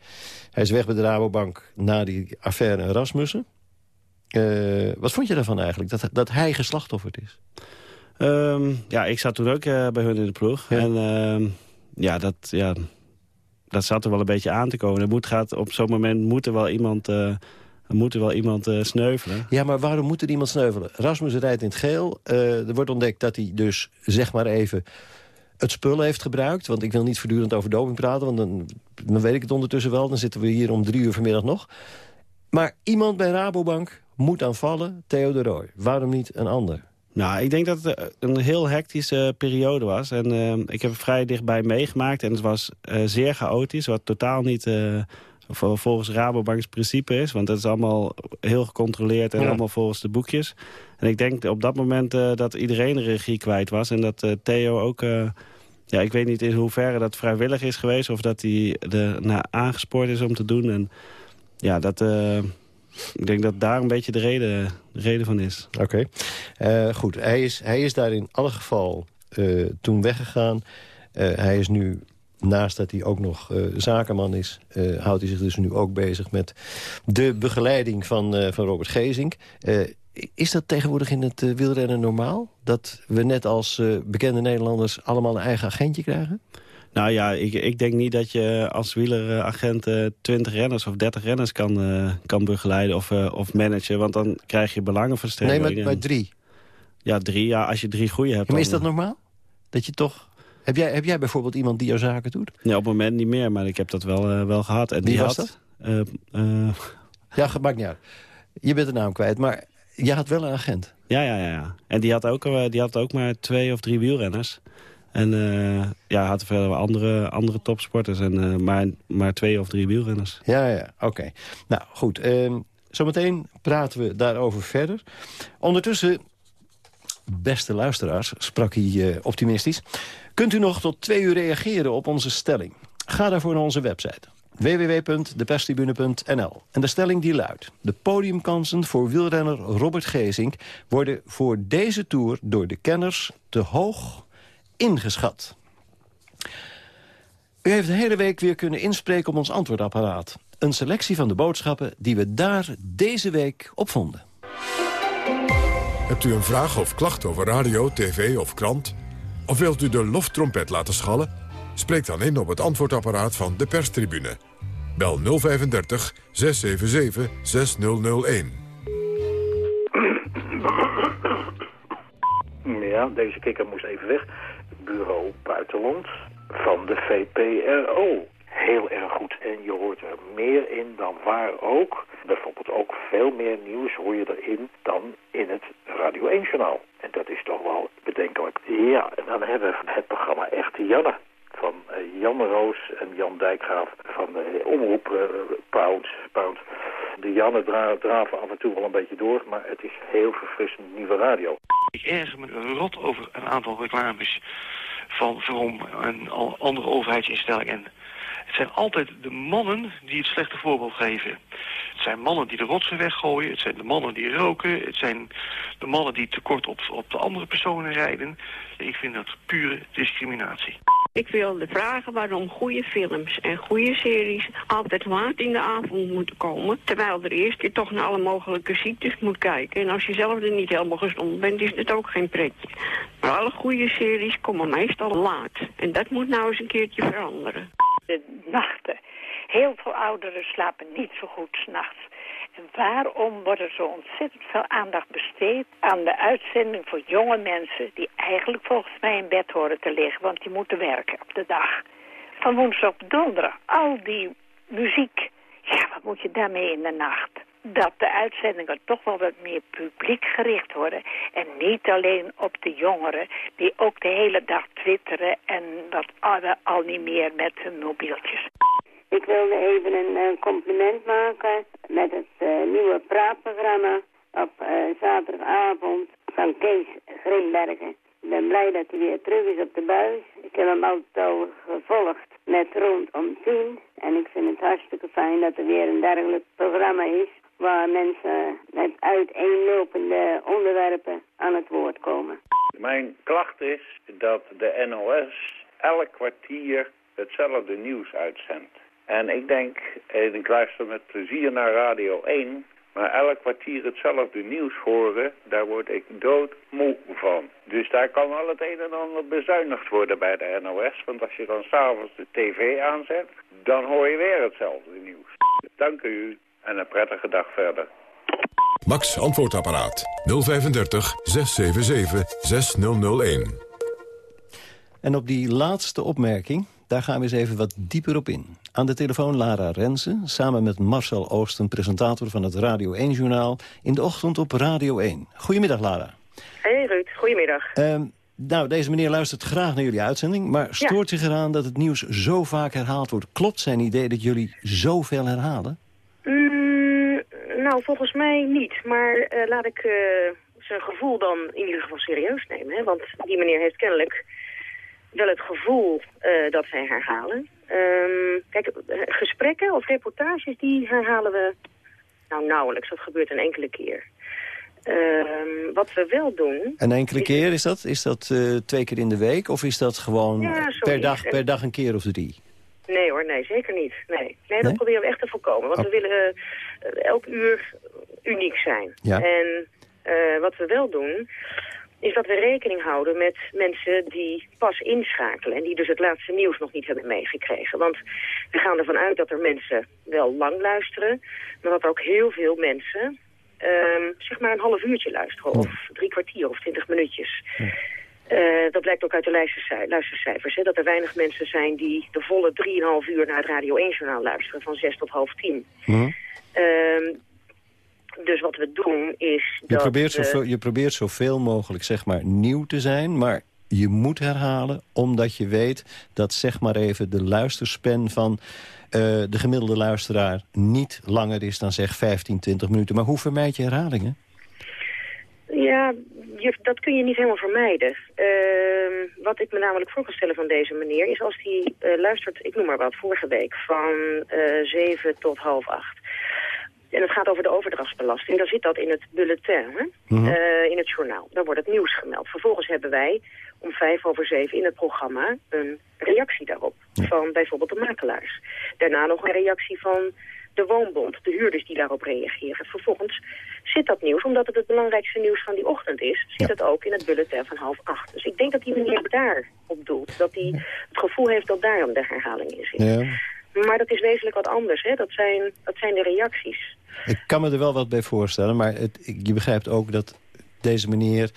Speaker 10: Hij is weg bij de Rabobank na die affaire Rasmussen. Wat vond je daarvan eigenlijk? Dat, dat hij geslachtofferd is?
Speaker 11: Um, ja, ik zat toen ook bij hun in de ploeg. Ja. En ja, dat, ja, dat zat er wel een beetje aan te komen. Er moet, gaat, op zo'n moment moet er wel iemand er moet er wel iemand sneuvelen.
Speaker 10: Ja, maar waarom moet er iemand sneuvelen? Rasmus rijdt in het geel. Er wordt ontdekt dat hij dus, zeg maar even, het spul heeft gebruikt. Want ik wil niet voortdurend over doping praten, want dan, dan weet ik het ondertussen wel. Dan zitten we hier om drie uur vanmiddag nog. Maar iemand bij Rabobank moet aanvallen, Theo de Rooij. Waarom niet een ander?
Speaker 11: Nou, ik denk dat het een heel hectische periode was. En uh, ik heb het vrij dichtbij meegemaakt. En het was uh, zeer chaotisch, wat totaal niet uh, volgens Rabobanks principe is. Want dat is allemaal heel gecontroleerd en ja. allemaal volgens de boekjes. En ik denk op dat moment dat iedereen de regie kwijt was. En dat Theo ook... Ja, ik weet niet in hoeverre dat vrijwillig is geweest... of dat hij er naar aangespoord is om te doen. En ja, dat... ik denk dat daar een beetje de reden, de reden van is.
Speaker 10: Oké. Okay. goed, hij is, hij is daar in alle geval toen weggegaan. hij is nu naast dat hij ook nog zakenman is... Houdt hij zich dus nu ook bezig met de begeleiding van, van Robert Gezink. is dat tegenwoordig in het wielrennen normaal? Dat we net als bekende Nederlanders allemaal een eigen agentje krijgen?
Speaker 11: Nou ja, ik, ik denk niet dat je als wieleragent 20 renners of 30 renners kan, kan begeleiden of, of managen. Want dan krijg je belangenverstrengeling.
Speaker 10: Nee, maar, maar drie?
Speaker 11: Ja, drie. Ja, als je drie goede hebt.
Speaker 10: Ja, maar is dat normaal? Dat je toch heb jij, heb jij bijvoorbeeld iemand die jouw zaken doet?
Speaker 11: Ja, op het moment niet meer, maar ik heb dat wel, uh, wel gehad. En
Speaker 10: Wie
Speaker 11: die
Speaker 10: was
Speaker 11: had,
Speaker 10: dat? Uh, uh... Ja, maakt niet uit. Je bent de naam kwijt, maar je had wel een agent.
Speaker 11: Ja, ja, ja. ja. En die had, ook, die had ook maar twee of drie wielrenners. En ja, had verder andere, andere topsporters, en, maar, maar twee of drie wielrenners.
Speaker 10: Ja, ja, oké. Nou, goed. Ehm, zometeen praten we daarover verder. Ondertussen, beste luisteraars, sprak hij optimistisch... Kunt u nog tot twee uur reageren op onze stelling? Ga daarvoor naar onze website www.deperstribune.nl. En de stelling die luidt... de podiumkansen voor wielrenner Robert Gezink... worden voor deze Tour door de kenners te hoog ingeschat. U heeft de hele week weer kunnen inspreken op ons antwoordapparaat. Een selectie van de boodschappen die we daar deze week op vonden.
Speaker 1: Hebt u een vraag of klacht over radio, tv of krant... Of wilt u de loftrompet laten schallen? Spreek dan in op het antwoordapparaat van de perstribune. Bel 035 677 6001.
Speaker 15: Ja, deze kikker moest even weg. Bureau Buitenland van de VPRO. Heel erg goed. En je hoort er meer in dan waar ook. Bijvoorbeeld ook veel meer nieuws hoor je erin dan in het Radio 1-journaal. En dat is toch wel bedenkelijk. Ja, en dan hebben we het programma Echte Janne. Van uh, Jan Roos en Jan Dijkgraaf van de Omroep uh, Pound, Pound. De Janne dra draven af en toe wel een beetje door, maar het is heel verfrissend nieuwe radio.
Speaker 16: Ik erger me rot over een aantal reclames van Verom en andere overheidsinstellingen. En het zijn altijd de mannen die het slechte voorbeeld geven. Het zijn mannen die de rotsen weggooien. Het zijn de mannen die roken. Het zijn de mannen die tekort op, op de andere personen rijden. Ik vind dat pure discriminatie.
Speaker 17: Ik wilde vragen waarom goede films en goede series altijd laat in de avond moeten komen. Terwijl er eerst je toch naar alle mogelijke ziektes moet kijken. En als je zelf er niet helemaal gezond bent, is het ook geen pretje. Maar alle goede series komen meestal laat. En dat moet nou eens een keertje veranderen.
Speaker 18: De nachten. Heel veel ouderen slapen niet zo goed s'nachts. Waarom wordt er zo ontzettend veel aandacht besteed aan de uitzending voor jonge mensen... die eigenlijk volgens mij in bed horen te liggen, want die moeten werken op de dag. Van woensdag op donderdag, al die muziek. Ja, wat moet je daarmee in de nacht? dat de uitzendingen toch wel wat meer publiek gericht worden. En niet alleen op de jongeren die ook de hele dag twitteren en dat al, al niet meer met hun mobieltjes.
Speaker 19: Ik wilde even een eh, compliment maken met het nieuwe praatprogramma op uh, zaterdagavond van Kees Grimbergen. Ik ben blij dat hij weer terug is op de buis. Ik heb hem altijd al gevolgd met rondom tien. En ik vind het hartstikke fijn dat er weer een dergelijk programma is... waar mensen met uiteenlopende onderwerpen aan het woord komen.
Speaker 20: Mijn klacht is dat de NOS elk kwartier hetzelfde nieuws uitzendt. En ik denk, en ik luister met plezier naar Radio 1... maar elk kwartier hetzelfde nieuws horen, daar word ik doodmoe van. Dus daar kan wel het een en ander bezuinigd worden bij de NOS. Want als je dan s'avonds de tv aanzet, dan hoor je weer hetzelfde nieuws. Dank u en een prettige dag verder.
Speaker 1: Max Antwoordapparaat 035 677 6001.
Speaker 10: En op die laatste opmerking, daar gaan we eens even wat dieper op in. Aan de telefoon Lara Rensen, samen met Marcel Oosten... presentator van het Radio 1-journaal, in de ochtend op Radio 1. Goedemiddag, Lara.
Speaker 21: Hey Ruud, goedemiddag.
Speaker 10: Uh, nou, deze meneer luistert graag naar jullie uitzending... maar stoort zich eraan dat het nieuws zo vaak herhaald wordt. Klopt zijn idee dat jullie zoveel herhalen?
Speaker 21: Mm, nou, volgens mij niet. Maar uh, laat ik uh, zijn gevoel dan in ieder geval serieus nemen. Hè? Want die meneer heeft kennelijk wel het gevoel uh, dat zij herhalen. Um, kijk, gesprekken of reportages, die herhalen we nou nauwelijks. Dat gebeurt een enkele keer. Um, wat we wel doen...
Speaker 10: Een enkele is keer, is dat, is dat uh, twee keer in de week? Of is dat gewoon
Speaker 21: ja,
Speaker 10: per, dag, per dag een keer of drie?
Speaker 21: Nee hoor, nee, zeker niet. Nee, nee dat nee? proberen we echt te voorkomen. Want oh. we willen uh, elk uur uniek zijn.
Speaker 10: Ja.
Speaker 21: En uh, wat we wel doen, is dat we rekening houden met mensen die pas inschakelen... en die dus het laatste nieuws nog niet hebben meegekregen. Want we gaan ervan uit dat er mensen wel lang luisteren... maar dat ook heel veel mensen um, zeg maar een half uurtje luisteren... of drie kwartier of twintig minuutjes... Uh, dat blijkt ook uit de luistercijfers. Hè, dat er weinig mensen zijn die de volle 3,5 uur naar het Radio 1-journaal luisteren. Van 6 tot half 10.
Speaker 10: Mm.
Speaker 21: Uh, dus wat we doen is...
Speaker 10: Je,
Speaker 21: dat
Speaker 10: probeert zoveel, je probeert zoveel mogelijk zeg maar, nieuw te zijn... maar je moet herhalen omdat je weet dat zeg maar even de luisterspan van uh, de gemiddelde luisteraar... niet langer is dan zeg 15, 20 minuten. Maar hoe vermijd je herhalingen?
Speaker 21: Ja, je, dat kun je niet helemaal vermijden. Uh, wat ik me namelijk voor kan stellen van deze meneer... is als hij uh, luistert, ik noem maar wat, vorige week... van uh, 7 tot half 8 en het gaat over de overdrachtsbelasting. Dan zit dat in het bulletin, hè?
Speaker 10: Mhm.
Speaker 21: Mm -hmm. uh, in het journaal. Daar wordt het nieuws gemeld. Vervolgens hebben wij om vijf over zeven in het programma een reactie daarop. Ja. Van bijvoorbeeld de makelaars. Daarna nog een reactie van de woonbond, de huurders die daarop reageren. Vervolgens zit dat nieuws, omdat het het belangrijkste nieuws van die ochtend is... zit ja. het ook in het bulletin van half acht. Dus ik denk dat die meneer daarop doelt. Dat hij het gevoel heeft dat daarom de herhaling in zit.
Speaker 10: Ja.
Speaker 21: Maar dat is wezenlijk wat anders. Hè? Dat, zijn, dat zijn de reacties.
Speaker 10: Ik kan me er wel wat bij voorstellen, maar het, je begrijpt ook dat deze meneer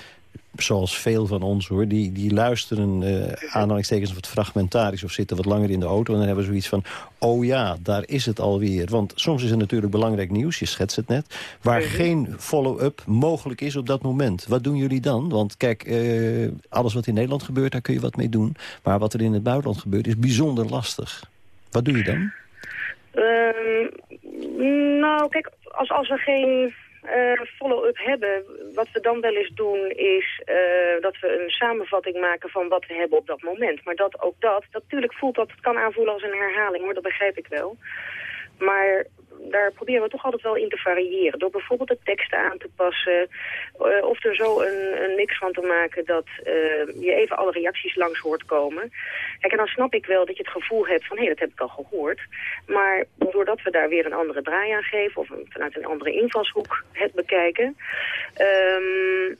Speaker 10: zoals veel van ons hoor, die, die luisteren uh, aanhalingstekens wat fragmentarisch of zitten wat langer in de auto en dan hebben we zoiets van, oh ja, daar is het alweer. Want soms is er natuurlijk belangrijk nieuws, je schetst het net, waar
Speaker 21: Mhm.
Speaker 10: geen follow-up mogelijk is op dat moment. Wat doen jullie dan? Want kijk, uh, alles wat in Nederland gebeurt, daar kun je wat mee doen. Maar wat er in het buitenland gebeurt, is bijzonder lastig. Wat doe je dan?
Speaker 21: Um, nou, kijk, als, als we geen uh, follow-up hebben, wat we dan wel eens doen is uh, dat we een samenvatting maken van wat we hebben op dat moment. Maar dat ook dat, natuurlijk voelt dat, het kan aanvoelen als een herhaling hoor, dat begrijp ik wel. Maar daar proberen we toch altijd wel in te variëren. Door bijvoorbeeld de teksten aan te passen. Uh, of er zo een, een, mix van te maken dat uh, je even alle reacties langs hoort komen. Kijk, en dan snap ik wel dat je het gevoel hebt van... hé, hey, dat heb ik al gehoord. Maar doordat we daar weer een andere draai aan geven... of vanuit een andere invalshoek het bekijken... Um,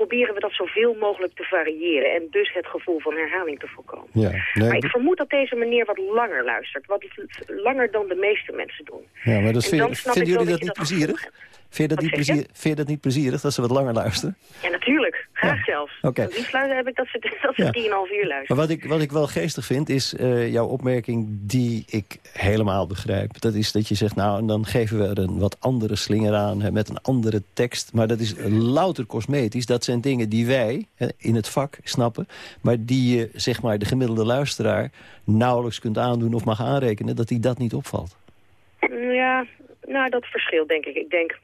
Speaker 21: proberen we dat zoveel mogelijk te variëren. En dus het gevoel van herhaling te voorkomen.
Speaker 10: Ja, nee,
Speaker 21: maar ik vermoed dat deze meneer wat langer luistert. Wat langer dan de meeste mensen doen.
Speaker 10: Ja, maar dat vind, vinden jullie dat
Speaker 21: dat
Speaker 10: niet plezierig? Vind je, dat niet
Speaker 21: Wat zeg je?
Speaker 10: plezier, vind je dat niet plezierig, dat ze wat langer luisteren?
Speaker 21: Ja, natuurlijk. Graag zelfs.
Speaker 10: Oké.
Speaker 21: Liefst luisteren heb ik dat ze, dat ze
Speaker 10: Ja.
Speaker 21: 3,5 uur luisteren.
Speaker 10: Maar wat ik, wat ik wel geestig vind, is eh, jouw opmerking die ik helemaal begrijp. Dat is dat je zegt, nou, en dan geven we er een wat andere slinger aan... Hè, met een andere tekst. Maar dat is louter cosmetisch. Dat zijn dingen die wij hè, in het vak snappen... maar die je, zeg maar, de gemiddelde luisteraar nauwelijks kunt aandoen... of mag aanrekenen, dat die dat niet opvalt.
Speaker 21: Ja, nou, dat verschilt denk ik. Ik denk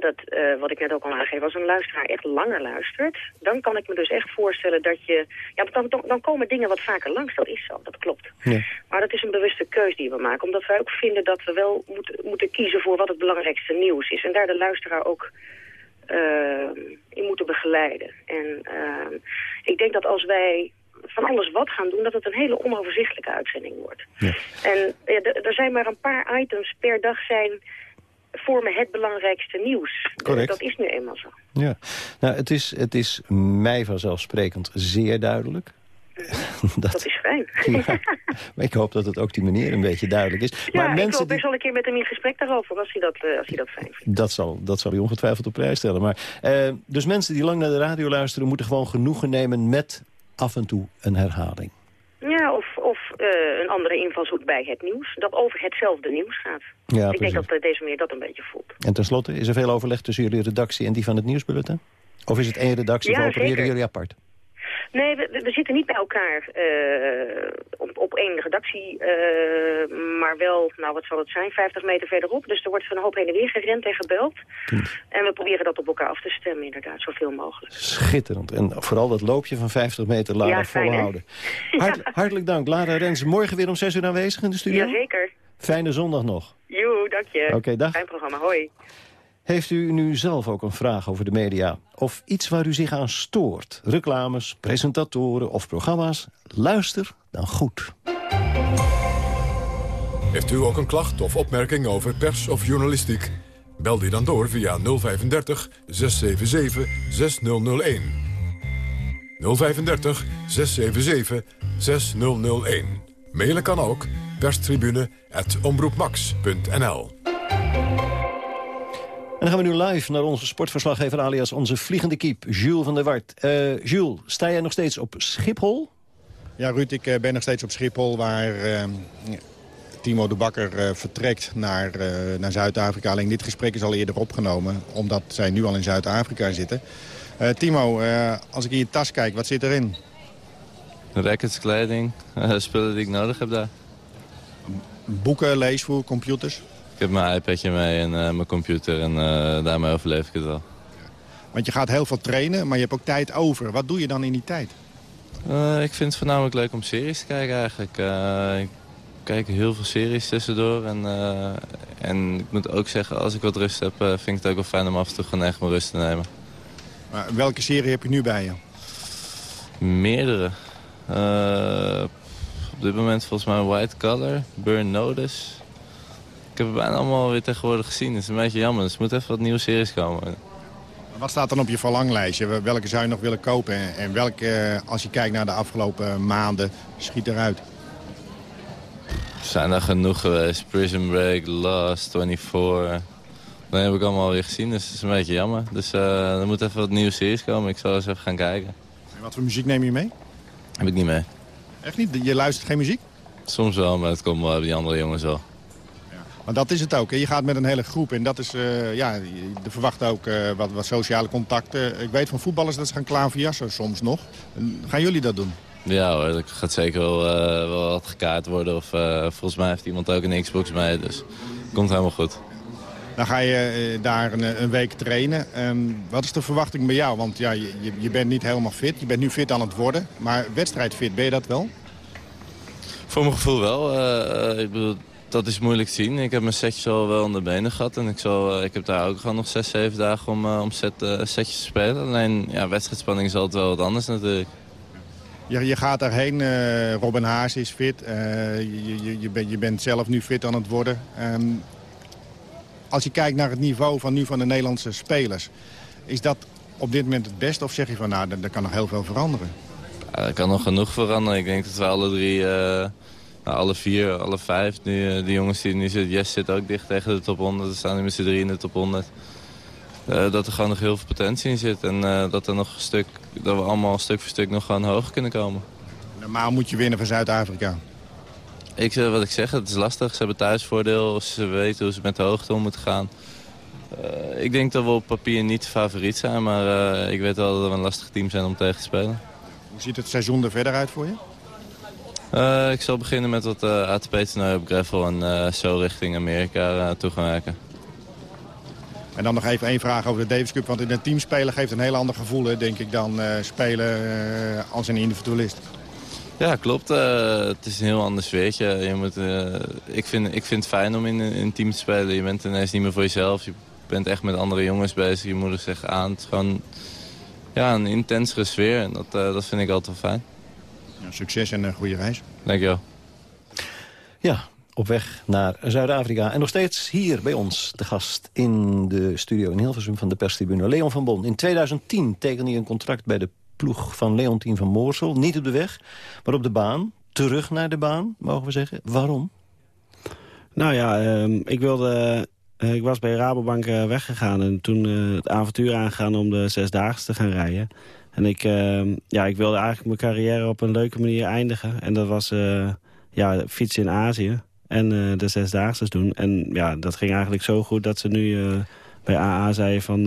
Speaker 21: dat, eh, wat ik net ook al aangeef, als een luisteraar echt langer luistert... dan kan ik me dus echt voorstellen dat je... Ja, dan, dan, komen dingen wat vaker langs, dat is zo, dat klopt.
Speaker 10: Ja.
Speaker 21: Maar dat is een bewuste keus die we maken. Omdat wij ook vinden dat we wel moeten, moeten kiezen voor wat het belangrijkste nieuws is. En daar de luisteraar ook eh, in moeten begeleiden. En eh, ik denk dat als wij van alles wat gaan doen, dat het een hele onoverzichtelijke uitzending wordt. En ja, er zijn maar een paar items per dag zijn voor me het belangrijkste nieuws.
Speaker 10: Correct.
Speaker 21: Dat is nu eenmaal zo.
Speaker 10: Ja, nou, het is, het is mij vanzelfsprekend zeer duidelijk. dat,
Speaker 21: Dat is fijn.
Speaker 10: Ja, maar ik hoop dat het ook die meneer een beetje duidelijk is.
Speaker 21: Ja,
Speaker 10: maar
Speaker 21: ik
Speaker 10: mensen
Speaker 21: hoop
Speaker 10: die,
Speaker 21: best wel een keer met hem in gesprek daarover, als hij dat, eh, als hij dat fijn vindt.
Speaker 10: dat, zal, dat zal hij ongetwijfeld op prijs stellen. Maar, eh, dus mensen die lang naar de radio luisteren... moeten gewoon genoegen nemen met af en toe een herhaling.
Speaker 21: Eh, een andere invalshoek bij het nieuws, dat over hetzelfde nieuws gaat.
Speaker 10: Ja,
Speaker 21: ik denk dat eh, deze meneer dat een beetje voelt.
Speaker 10: En tenslotte, is er veel overleg tussen jullie redactie en die van het Nieuwsbulletin? Of is het één redactie
Speaker 21: Ja,
Speaker 10: of opereren jullie apart?
Speaker 21: Nee, we, zitten niet bij elkaar eh, op, op één redactie, eh, maar wel, nou wat zal het zijn, 50 meter verderop. Dus er wordt van een hoop heen en weer gerend en gebeld. En we proberen dat op elkaar af te stemmen, inderdaad, zoveel mogelijk.
Speaker 10: Schitterend. En vooral dat loopje van 50 meter Lara
Speaker 21: Ja, fijn, hè?
Speaker 10: volhouden. Hart- Hartelijk dank. Lara Rens, morgen weer om 6 uur aanwezig in de studio?
Speaker 21: Jazeker.
Speaker 10: Fijne zondag nog.
Speaker 21: Joe, dank je.
Speaker 10: Oké, dag.
Speaker 21: Fijn programma, hoi.
Speaker 10: Heeft u nu zelf ook een vraag over de media? Of iets waar u zich aan stoort? Reclames, presentatoren of programma's? Luister dan goed.
Speaker 1: Heeft u ook een klacht of opmerking over pers of journalistiek? Bel die dan door via 035 677 6001. 035 677 6001. Mailen kan ook perstribune.omroepmax.nl
Speaker 10: En dan gaan we nu live naar onze sportverslaggever alias onze vliegende kiep, Jules van der Wart. Eh, Jules, sta jij nog steeds op Schiphol?
Speaker 22: Ja, Ruud, ik eh, ben nog steeds op Schiphol waar eh, Timo de Bakker eh, vertrekt naar, eh, naar Zuid-Afrika. Alleen dit gesprek is al eerder opgenomen, omdat zij nu al in Zuid-Afrika zitten. Eh, Timo, eh, als ik in je tas kijk, wat zit erin?
Speaker 23: Rackets, kleding, eh, spullen die ik nodig heb daar.
Speaker 22: Boeken, leesvoer, computers?
Speaker 23: Ik heb mijn iPadje mee en eh, mijn computer en eh, daarmee overleef ik het wel.
Speaker 22: Want je gaat heel veel trainen, maar je hebt ook tijd over. Wat doe je dan in die tijd?
Speaker 23: Eh, ik vind het voornamelijk leuk om series te kijken eigenlijk. Ik kijk heel veel series tussendoor. En, en ik moet ook zeggen, als ik wat rust heb, vind ik het ook wel fijn om af en toe gewoon echt mijn rust te nemen.
Speaker 22: Maar welke serie heb je nu bij je?
Speaker 23: Meerdere. Op dit moment volgens mij White Collar, Burn Notice. Ik heb bijna allemaal weer tegenwoordig gezien. Het is een beetje jammer, dus er moeten even wat nieuwe series komen.
Speaker 22: Wat staat dan op je verlanglijstje? Welke zou je nog willen kopen? En- welke, eh, als je kijkt naar de afgelopen maanden, schiet eruit?
Speaker 23: Er zijn er genoeg geweest. Prison Break, Lost, 24. Dat heb ik allemaal weer gezien, dus het is een beetje jammer. Dus eh, er moet even wat nieuwe series komen. Ik zal eens even gaan kijken.
Speaker 22: En wat voor muziek neem je mee?
Speaker 23: Heb ik niet mee.
Speaker 22: Echt niet? Je luistert geen muziek?
Speaker 23: Soms wel, maar het komt wel bij die andere jongens wel.
Speaker 22: Maar dat is het ook. Hè? Je gaat met een hele groep en dat is, eh, ja, je verwacht ook eh, wat, wat sociale contacten. Ik weet van voetballers dat ze gaan klaverjassen soms nog. Gaan jullie dat doen?
Speaker 23: Ja hoor, er gaat zeker wel, eh, wel wat gekaart worden. Of, eh, volgens mij heeft iemand ook een Xbox mee, dus komt helemaal goed.
Speaker 22: Dan ga je daar een, een week trainen. Ehm, wat is de verwachting bij jou? Want ja, je, je- bent niet helemaal fit. Je bent nu fit aan het worden. Maar wedstrijdfit, ben je dat wel?
Speaker 23: Voor mijn gevoel wel. Ik bedoel, dat is moeilijk te zien. Ik heb mijn setjes al wel aan de benen gehad. En ik, zal, eh, ik heb daar ook gewoon nog zes, zeven dagen om, eh, om set, eh, setjes te spelen. Alleen ja, wedstrijdspanning is altijd wel wat anders natuurlijk.
Speaker 22: Je, je gaat daarheen, eh, Robin Haas is fit. je, je, je, bent, je bent zelf nu fit aan het worden. Ehm, als je kijkt naar het niveau van nu van de Nederlandse spelers... is dat op dit moment het beste? Of zeg je van, nou, er, er kan nog heel veel veranderen?
Speaker 23: Ja, er kan nog genoeg veranderen. Ik denk dat we alle drie, alle vier, alle vijf, nu, eh, die jongens die er nu zitten, Jess zit ook dicht tegen de top 100. We staan nu met z'n drie in de top 100. eh, dat er gewoon nog heel veel potentie in zit. En eh, dat, er nog een stuk, dat we allemaal stuk voor stuk nog gewoon hoger kunnen komen.
Speaker 22: Normaal moet je winnen van Zuid-Afrika.
Speaker 23: Ik, uh, wat ik zeg, het is lastig. Ze hebben thuisvoordeel. Ze weten hoe ze met de hoogte om moeten gaan. ik denk dat we op papier niet favoriet zijn. Maar ik weet wel dat we een lastig team zijn om tegen te spelen.
Speaker 22: Hoe ziet het seizoen er verder uit voor je?
Speaker 23: Uh, ik zal beginnen met wat uh, ATP-toernooi op gravel en uh, zo richting Amerika toe gaan werken.
Speaker 22: En dan nog even één vraag over de Davis Cup. Want in een team spelen geeft een heel ander gevoel, denk ik, dan spelen als een individualist.
Speaker 23: Ja, klopt. het is een heel ander sfeertje. Je moet, ik, vind, ik vind het fijn om in, in een team te spelen. Je bent ineens niet meer voor jezelf. Je bent echt met andere jongens bezig. Je moeder zich aan. Het is gewoon ja, een intensere sfeer. En dat, dat vind ik altijd wel fijn.
Speaker 22: Succes en een goede reis.
Speaker 23: Dankjewel.
Speaker 10: Ja, op weg naar Zuid-Afrika. En nog steeds hier bij ons, de gast in de studio in Hilversum van de perstribune, Leon van Bon. In 2010 tekende hij een contract bij de ploeg van Leontien van Moorsel. Niet op de weg, maar op de baan. Terug naar de baan, mogen we zeggen. Waarom?
Speaker 11: Nou ja, uh, ik wilde... Uh, ik was bij Rabobank uh, weggegaan en toen uh, het avontuur aangegaan om de zesdaagse te gaan rijden. En ik, uh, ja, ik wilde eigenlijk mijn carrière op een leuke manier eindigen. En dat was uh, ja, fietsen in Azië en uh, de zesdaagse doen. En ja, dat ging eigenlijk zo goed dat ze nu uh, bij AA zeiden van...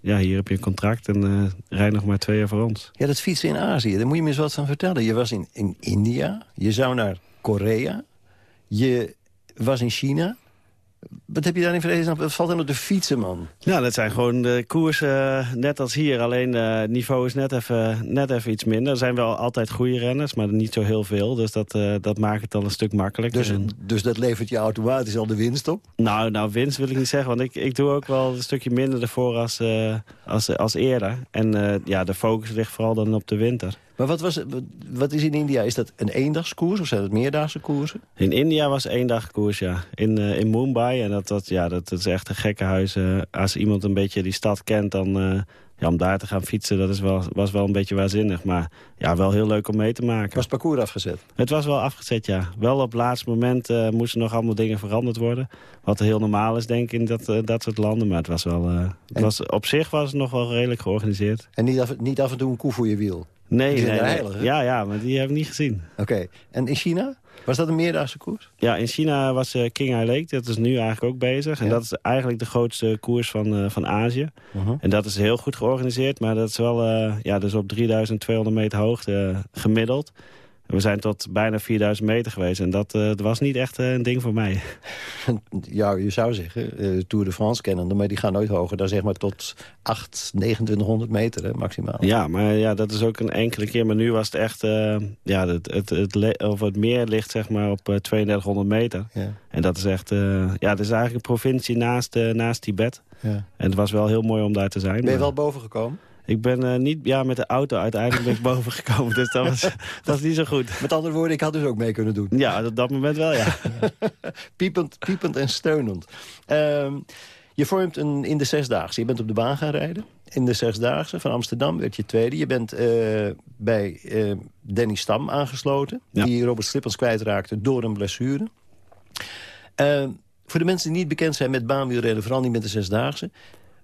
Speaker 11: ja, hier heb je een contract en rijd nog maar twee jaar voor ons.
Speaker 10: Ja, dat fietsen in Azië, daar moet je me eens wat van vertellen. Je was in, in India, je zou naar Korea, je was in China... Wat heb je daarin vrezen? Wat valt dan op de fietsen, man?
Speaker 11: Ja, dat zijn gewoon de koersen uh, net als hier. Alleen uh, het niveau is net even, net even iets minder. Er zijn wel altijd goede renners, maar niet zo heel veel. Dus dat, uh, dat maakt het dan een stuk makkelijker.
Speaker 10: Dus, en... dus dat levert je automatisch al de winst op?
Speaker 11: Nou, nou winst wil ik niet zeggen. Want ik, ik doe ook wel een stukje minder ervoor als, als, als eerder. En ja, de focus ligt vooral dan op de winter.
Speaker 10: Maar wat, was, wat is in India? Is dat een eendagskoers of zijn het meerdaagse koersen?
Speaker 11: In India was één koers, ja. In, uh, in Mumbai. En dat, dat, ja, dat, dat is echt een gekke huis. Uh, als iemand een beetje die stad kent, dan... Uh, ja, om daar te gaan fietsen, dat is wel, was wel een beetje waanzinnig. Maar ja, wel heel leuk om mee te maken.
Speaker 10: Was het parcours afgezet?
Speaker 11: Het was wel afgezet, ja. Wel op het laatste moment uh, moesten nog allemaal dingen veranderd worden. Wat heel normaal is, denk ik, in dat, uh, dat soort landen. Maar het was wel, uh, het was, op zich was het nog wel redelijk georganiseerd.
Speaker 10: En niet af, niet af en toe een koe voor je wiel?
Speaker 11: Nee, nee, ja, ja, maar die heb ik niet gezien.
Speaker 10: Oké, okay. en in China? Was dat een meerdaagse koers?
Speaker 11: Ja, in China was uh, King Ai Lake. Dat is nu eigenlijk ook bezig. Ja. En dat is eigenlijk de grootste koers van, uh, van Azië. Uh -huh. En dat is heel goed georganiseerd. Maar dat is wel uh, ja, dus op 3200 meter hoogte gemiddeld. We zijn tot bijna 4000 meter geweest. En dat, uh, dat was niet echt uh, een ding voor mij.
Speaker 10: Ja, je zou zeggen, uh, Tour de France kennen, maar die gaan nooit hoger dan zeg maar tot 8, 2900 meter hè, maximaal.
Speaker 11: Ja, maar ja, dat is ook een enkele keer. Maar nu was het echt, ja, het, het, het, of het meer ligt zeg maar op 3200 meter. Ja. En dat is echt, ja, het is eigenlijk een provincie naast, naast Tibet. Ja. En het was wel heel mooi om daar te zijn.
Speaker 10: Ben je maar... wel boven gekomen?
Speaker 11: Ik ben uh, niet ja, met de auto uiteindelijk ben ik boven gekomen. Dus dat was, dat was niet zo goed.
Speaker 10: Met andere woorden, ik had dus ook mee kunnen doen.
Speaker 11: Ja, op dat moment wel, ja.
Speaker 10: piepend, piepend en steunend. Uh, je vormt een, in de Zesdaagse. Je bent op de baan gaan rijden. In de Zesdaagse van Amsterdam werd je tweede. Je bent uh, bij uh, Danny Stam aangesloten. Ja. Die Robert Slippers kwijtraakte door een blessure. Ehm, voor de mensen die niet bekend zijn met baanwielrennen... vooral niet met de Zesdaagse...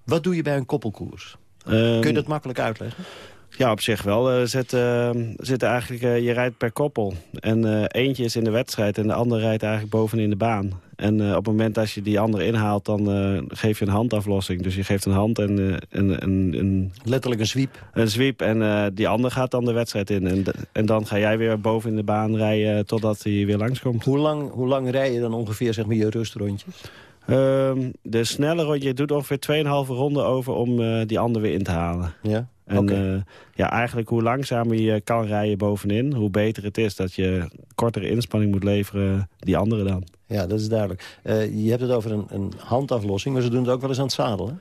Speaker 10: wat doe je bij een koppelkoers?
Speaker 11: Um,
Speaker 10: Kun je dat makkelijk uitleggen?
Speaker 11: Ja, op zich wel. Er zit, uh, zit eigenlijk, uh, je rijdt per koppel. En uh, eentje is in de wedstrijd en de andere rijdt eigenlijk bovenin de baan. En op het moment dat je die andere inhaalt, dan geef je een handaflossing. Dus je geeft een hand en een, een, een...
Speaker 10: Letterlijk een sweep.
Speaker 11: Een sweep en die andere gaat dan de wedstrijd in. En, en dan ga jij weer boven in de baan rijden totdat hij weer langskomt.
Speaker 10: Hoe lang, hoe lang rij je dan ongeveer zeg maar, je rustrondjes?
Speaker 11: Um, de snelle rondje, je doet ongeveer 2,5 ronden over om uh, die ander weer in te halen.
Speaker 10: Ja?
Speaker 11: En okay. uh, ja, eigenlijk hoe langzamer je kan rijden bovenin, hoe beter het is dat je kortere inspanning moet leveren die andere dan.
Speaker 10: Ja, dat is duidelijk. Uh, je hebt het over een, een, handaflossing, maar ze doen het ook wel eens aan het zadel, hè?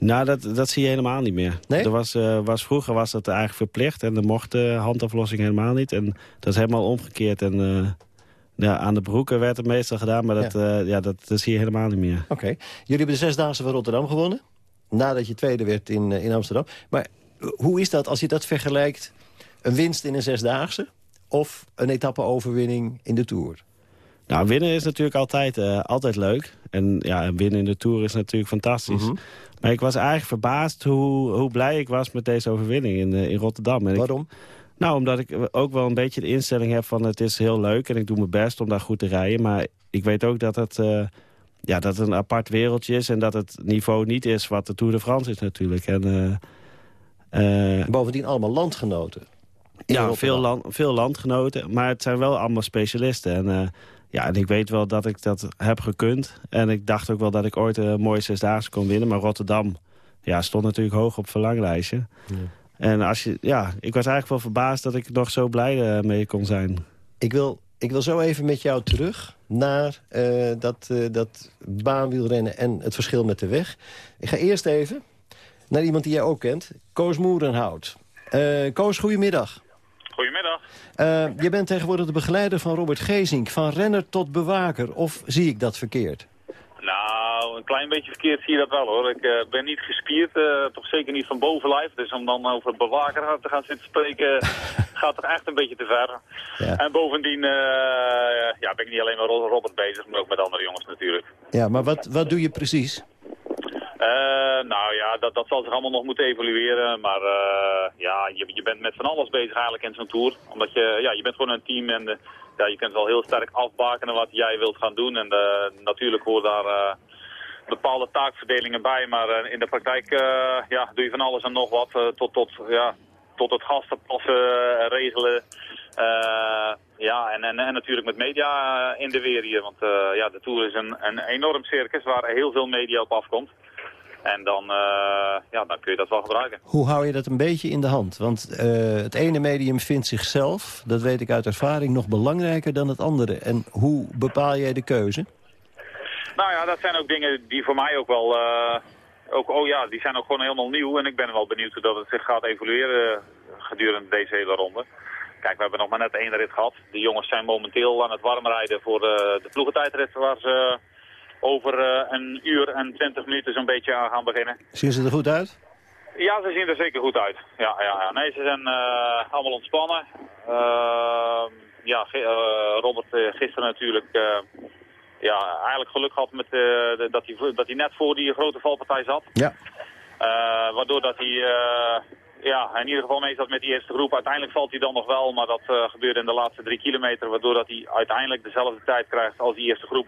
Speaker 11: Nou, dat, dat zie je helemaal niet meer.
Speaker 10: Nee?
Speaker 11: Er was, uh, was, vroeger was dat eigenlijk verplicht en dan mocht de handaflossing helemaal niet. En dat is helemaal omgekeerd en... Ja, aan de broeken werd het meestal gedaan, maar dat, ja. Uh, ja, dat, zie je helemaal niet meer.
Speaker 10: Oké. Okay. Jullie hebben de Zesdaagse van Rotterdam gewonnen. Nadat je tweede werd in, uh, in Amsterdam. Maar hoe is dat als je dat vergelijkt? Een winst in een Zesdaagse of een etappe-overwinning in de Tour?
Speaker 11: Nou, winnen is natuurlijk altijd, eh, altijd leuk. En ja, winnen in de Tour is natuurlijk fantastisch.
Speaker 10: Mhm.
Speaker 11: Maar ik was eigenlijk verbaasd hoe, hoe blij ik was met deze overwinning in, eh, in Rotterdam. En ik-
Speaker 10: Waarom?
Speaker 11: Nou, omdat ik ook wel een beetje de instelling heb van het is heel leuk... en ik doe mijn best om daar goed te rijden. Maar ik weet ook dat het, eh, ja, dat het een apart wereldje is... en dat het niveau niet is wat de Tour de France is natuurlijk. En, eh, eh,
Speaker 10: Bovendien allemaal landgenoten.
Speaker 11: ja, veel, land, veel landgenoten. Maar het zijn wel allemaal specialisten. En, ja, en ik weet wel dat ik dat heb gekund. En ik dacht ook wel dat ik ooit een mooie zesdaagse kon winnen. Maar Rotterdam ja, stond natuurlijk hoog op verlanglijstje. En als je, ja, ik was eigenlijk wel verbaasd dat ik nog zo blij eh, mee kon zijn.
Speaker 10: Ik wil, ik wil zo even met jou terug naar eh, dat, eh, dat baanwielrennen en het verschil met de weg. Ik ga eerst even naar iemand die jij ook kent. Koos Moerenhout. Eh Koos, goedemiddag.
Speaker 24: Goedemiddag.
Speaker 10: Eh, je bent tegenwoordig de begeleider van Robert Gezink. Van renner tot bewaker. Of zie ik dat verkeerd?
Speaker 24: Nou, een klein beetje verkeerd zie je dat wel hoor. Ik eh, ben niet gespierd, eh, toch zeker niet van bovenlijf. Dus om dan over bewaker te gaan zitten spreken, gaat toch echt een beetje te ver. En bovendien eh, ja, ben ik niet alleen met Ro- Robert bezig, maar ook met andere jongens natuurlijk.
Speaker 10: Ja, maar wat, wat doe je precies?
Speaker 24: Eh, nou ja, dat, dat zal zich allemaal nog moeten evalueren. Maar ja, je, je bent met van alles bezig eigenlijk in zo'n tour. Omdat je, ja, je bent gewoon een team en ja, je kunt wel heel sterk afbakenen wat jij wilt gaan doen. En natuurlijk hoort daar bepaalde taakverdelingen bij. Maar eh, in de praktijk eh, ja, doe je van alles en nog wat. eh, tot, tot, ja, tot het gasten passen, eh, regelen. Ja, en, en, en natuurlijk met media in de weer hier. Want ja, de Tour is een, een enorm circus waar heel veel media op afkomt. En dan, ja, dan kun je dat wel gebruiken.
Speaker 10: Hoe hou je dat een beetje in de hand? Want het ene medium vindt zichzelf, dat weet ik uit ervaring, nog belangrijker dan het andere. En hoe bepaal jij de keuze?
Speaker 24: Nou ja, dat zijn ook dingen die voor mij ook wel... eh, ook, oh ja, die zijn ook gewoon helemaal nieuw. En ik ben wel benieuwd hoe dat het zich gaat evolueren eh, gedurende deze hele ronde. Kijk, we hebben nog maar net één rit gehad. De jongens zijn momenteel aan het warmrijden voor de, de ploegentijdrit... waar ze over eh, een uur en twintig minuten zo'n beetje aan gaan beginnen.
Speaker 10: Zien ze er goed uit?
Speaker 24: Ja, ze zien er zeker goed uit. Ja, ja, ja. Nee, ze zijn eh, allemaal ontspannen. Ehm, ja, eh, Robert eh, gisteren natuurlijk eh, ja, eigenlijk geluk gehad met, eh, dat, hij, dat hij net voor die grote valpartij zat.
Speaker 10: Ja.
Speaker 24: Eh, waardoor dat hij eh, ja, in ieder geval mee zat met die eerste groep. Uiteindelijk valt hij dan nog wel, maar dat gebeurde in de laatste drie kilometer. Waardoor dat hij uiteindelijk dezelfde tijd krijgt als die eerste groep.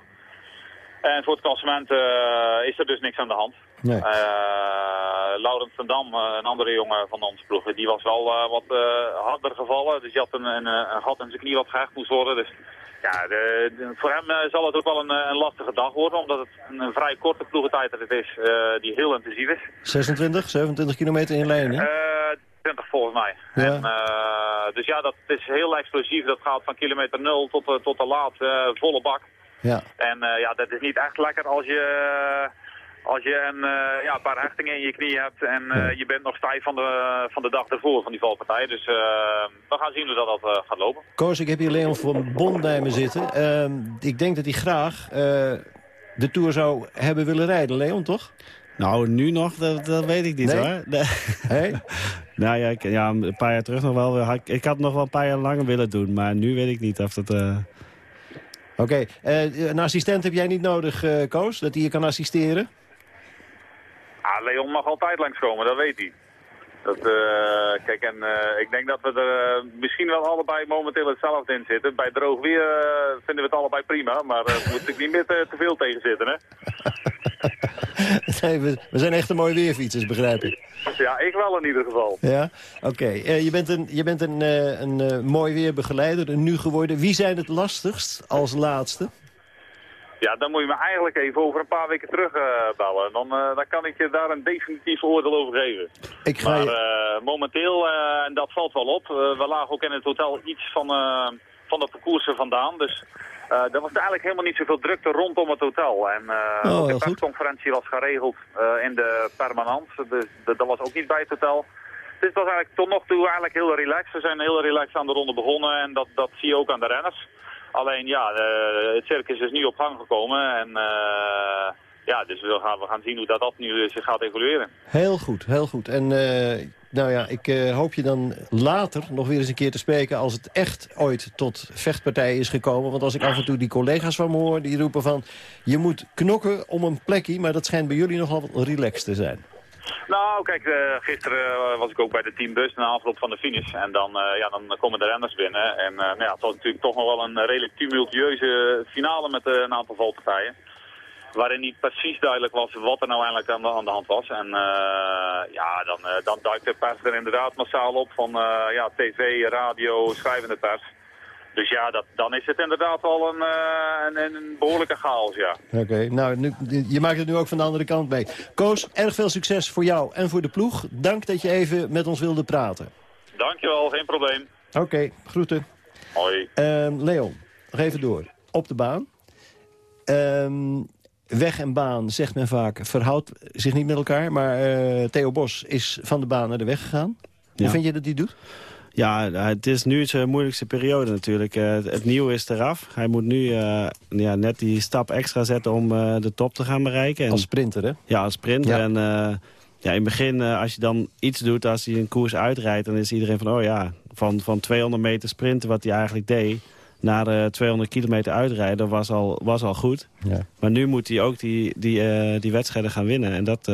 Speaker 24: En voor het klassement is er dus niks aan de hand.
Speaker 10: Nee.
Speaker 24: Laurent van Dam, een andere jongen van onze ploeg, die was wel wat harder gevallen. Dus die had een, een, een gat in zijn knie wat gehecht moest worden. Dus ja, de, de- voor hem eh, zal het ook wel een, eh, een lastige dag worden. Omdat het een, vrij korte ploegentijd is eh, die heel intensief is.
Speaker 10: 26, 27 kilometer in lijn, hè?
Speaker 24: Eh 20 volgens mij.
Speaker 10: Ja.
Speaker 24: En, dus ja, dat is heel explosief. Dat gaat van kilometer 0 tot, tot de laat, volle bak.
Speaker 10: Ja.
Speaker 24: En ja, dat is niet echt lekker als je, als je een, eh, ja, een paar hechtingen in je knie hebt en eh, je bent nog stijf van de, van de dag ervoor van die valpartij. Dus eh, we gaan zien hoe dat, dat gaat lopen.
Speaker 10: Koos, ik heb hier Leon van Bon bij me zitten. Ehm, ik denk dat hij graag eh, de Tour zou hebben willen rijden, Leon, toch?
Speaker 11: Nou, nu nog, dat, dat weet ik niet
Speaker 10: Nee?
Speaker 11: hoor. Nee.
Speaker 10: Hey?
Speaker 11: nou ja, ik, ja, een paar jaar terug nog wel. Ik, ik had het nog wel een paar jaar langer willen doen, maar nu weet ik niet of dat... eh,
Speaker 10: Oké, eh, een assistent heb jij niet nodig, eh, Koos, dat hij je kan assisteren?
Speaker 24: Ah, Leon mag altijd langskomen, dat weet hij. Dat, eh, kijk, en eh, ik denk dat we er eh, misschien wel allebei momenteel hetzelfde in zitten. Bij droog weer vinden we het allebei prima, maar er moet ik niet meer te, te veel tegen zitten, hè?
Speaker 10: nee, we, we zijn echte mooie weerfietsers, begrijp ik.
Speaker 24: Ja, ik wel in ieder geval.
Speaker 10: Ja, oké. Je bent een, je bent een, een mooi weerbegeleider, een nu geworden. Wie zijn het lastigst als laatste?
Speaker 24: Ja, dan moet je me eigenlijk even over een paar weken terug eh, bellen. Dan, eh, dan kan ik je daar een definitief oordeel over geven.
Speaker 10: Ik ga
Speaker 24: maar eh, momenteel, en dat valt wel op, we lagen ook in het hotel iets van, van de parcoursen vandaan. Dus er was eigenlijk helemaal niet zoveel drukte rondom het hotel. En
Speaker 10: Oh,
Speaker 24: de persconferentie was geregeld in de permanent. Dus dat dat was ook niet bij het hotel. Dus het was eigenlijk tot nog toe eigenlijk heel relaxed. We zijn heel relaxed aan de ronde begonnen en dat, dat zie je ook aan de renners. Alleen ja, eh, het circus is nu op gang gekomen en eh, ja, dus we gaan, we gaan zien hoe dat, dat nu zich gaat evolueren.
Speaker 10: Heel goed, heel goed. En eh, nou ja, ik eh, hoop je dan later nog weer eens een keer te spreken... als het echt ooit tot vechtpartijen is gekomen. Want als ik af en toe die collega's van me hoor, die roepen van... je moet knokken om een plekje, maar dat schijnt bij jullie nogal relaxed te zijn.
Speaker 24: Nou, kijk, uh, gisteren was ik ook bij de teambus na afloop van de finish. En dan, uh, ja, dan komen de renners binnen. En nou ja, het was natuurlijk toch nog wel een redelijk tumultueuze finale met een aantal valpartijen waarin niet precies duidelijk was wat er nou eigenlijk aan de, aan de hand was. En ja, dan, dan duikt de pers er inderdaad massaal op van ja, tv, radio, schrijvende pers. Dus ja, dat, dan is het inderdaad wel een, een, een, behoorlijke chaos, ja.
Speaker 10: Oké, nou, nu, je maakt het nu ook van de andere kant mee. Koos, erg veel succes voor jou en voor de ploeg. Dank dat je even met ons wilde praten.
Speaker 24: Dankjewel, geen probleem.
Speaker 10: Oké, groeten.
Speaker 24: Hoi.
Speaker 10: Ehm, Leon, nog even door. Op de baan. Um, weg en baan, zegt men vaak, verhoudt zich niet met elkaar. Maar uh, Theo Bos is van de baan naar de weg gegaan. Hoe vind je dat hij doet?
Speaker 11: Ja, het is nu zijn moeilijkste periode natuurlijk. Uh, het nieuwe is eraf. Hij moet nu uh, ja, net die stap extra zetten om de top te gaan bereiken. En,
Speaker 10: als sprinter, hè?
Speaker 11: Ja, als sprinter. Ja. En ja, in het begin, als je dan iets doet, als hij een koers uitrijdt... dan is iedereen van, oh ja, van, van 200 meter sprinten wat hij eigenlijk deed na de 200 kilometer uitrijden was al, was al goed. Ja. Maar nu moet hij ook die, die, die wedstrijden gaan winnen. En dat,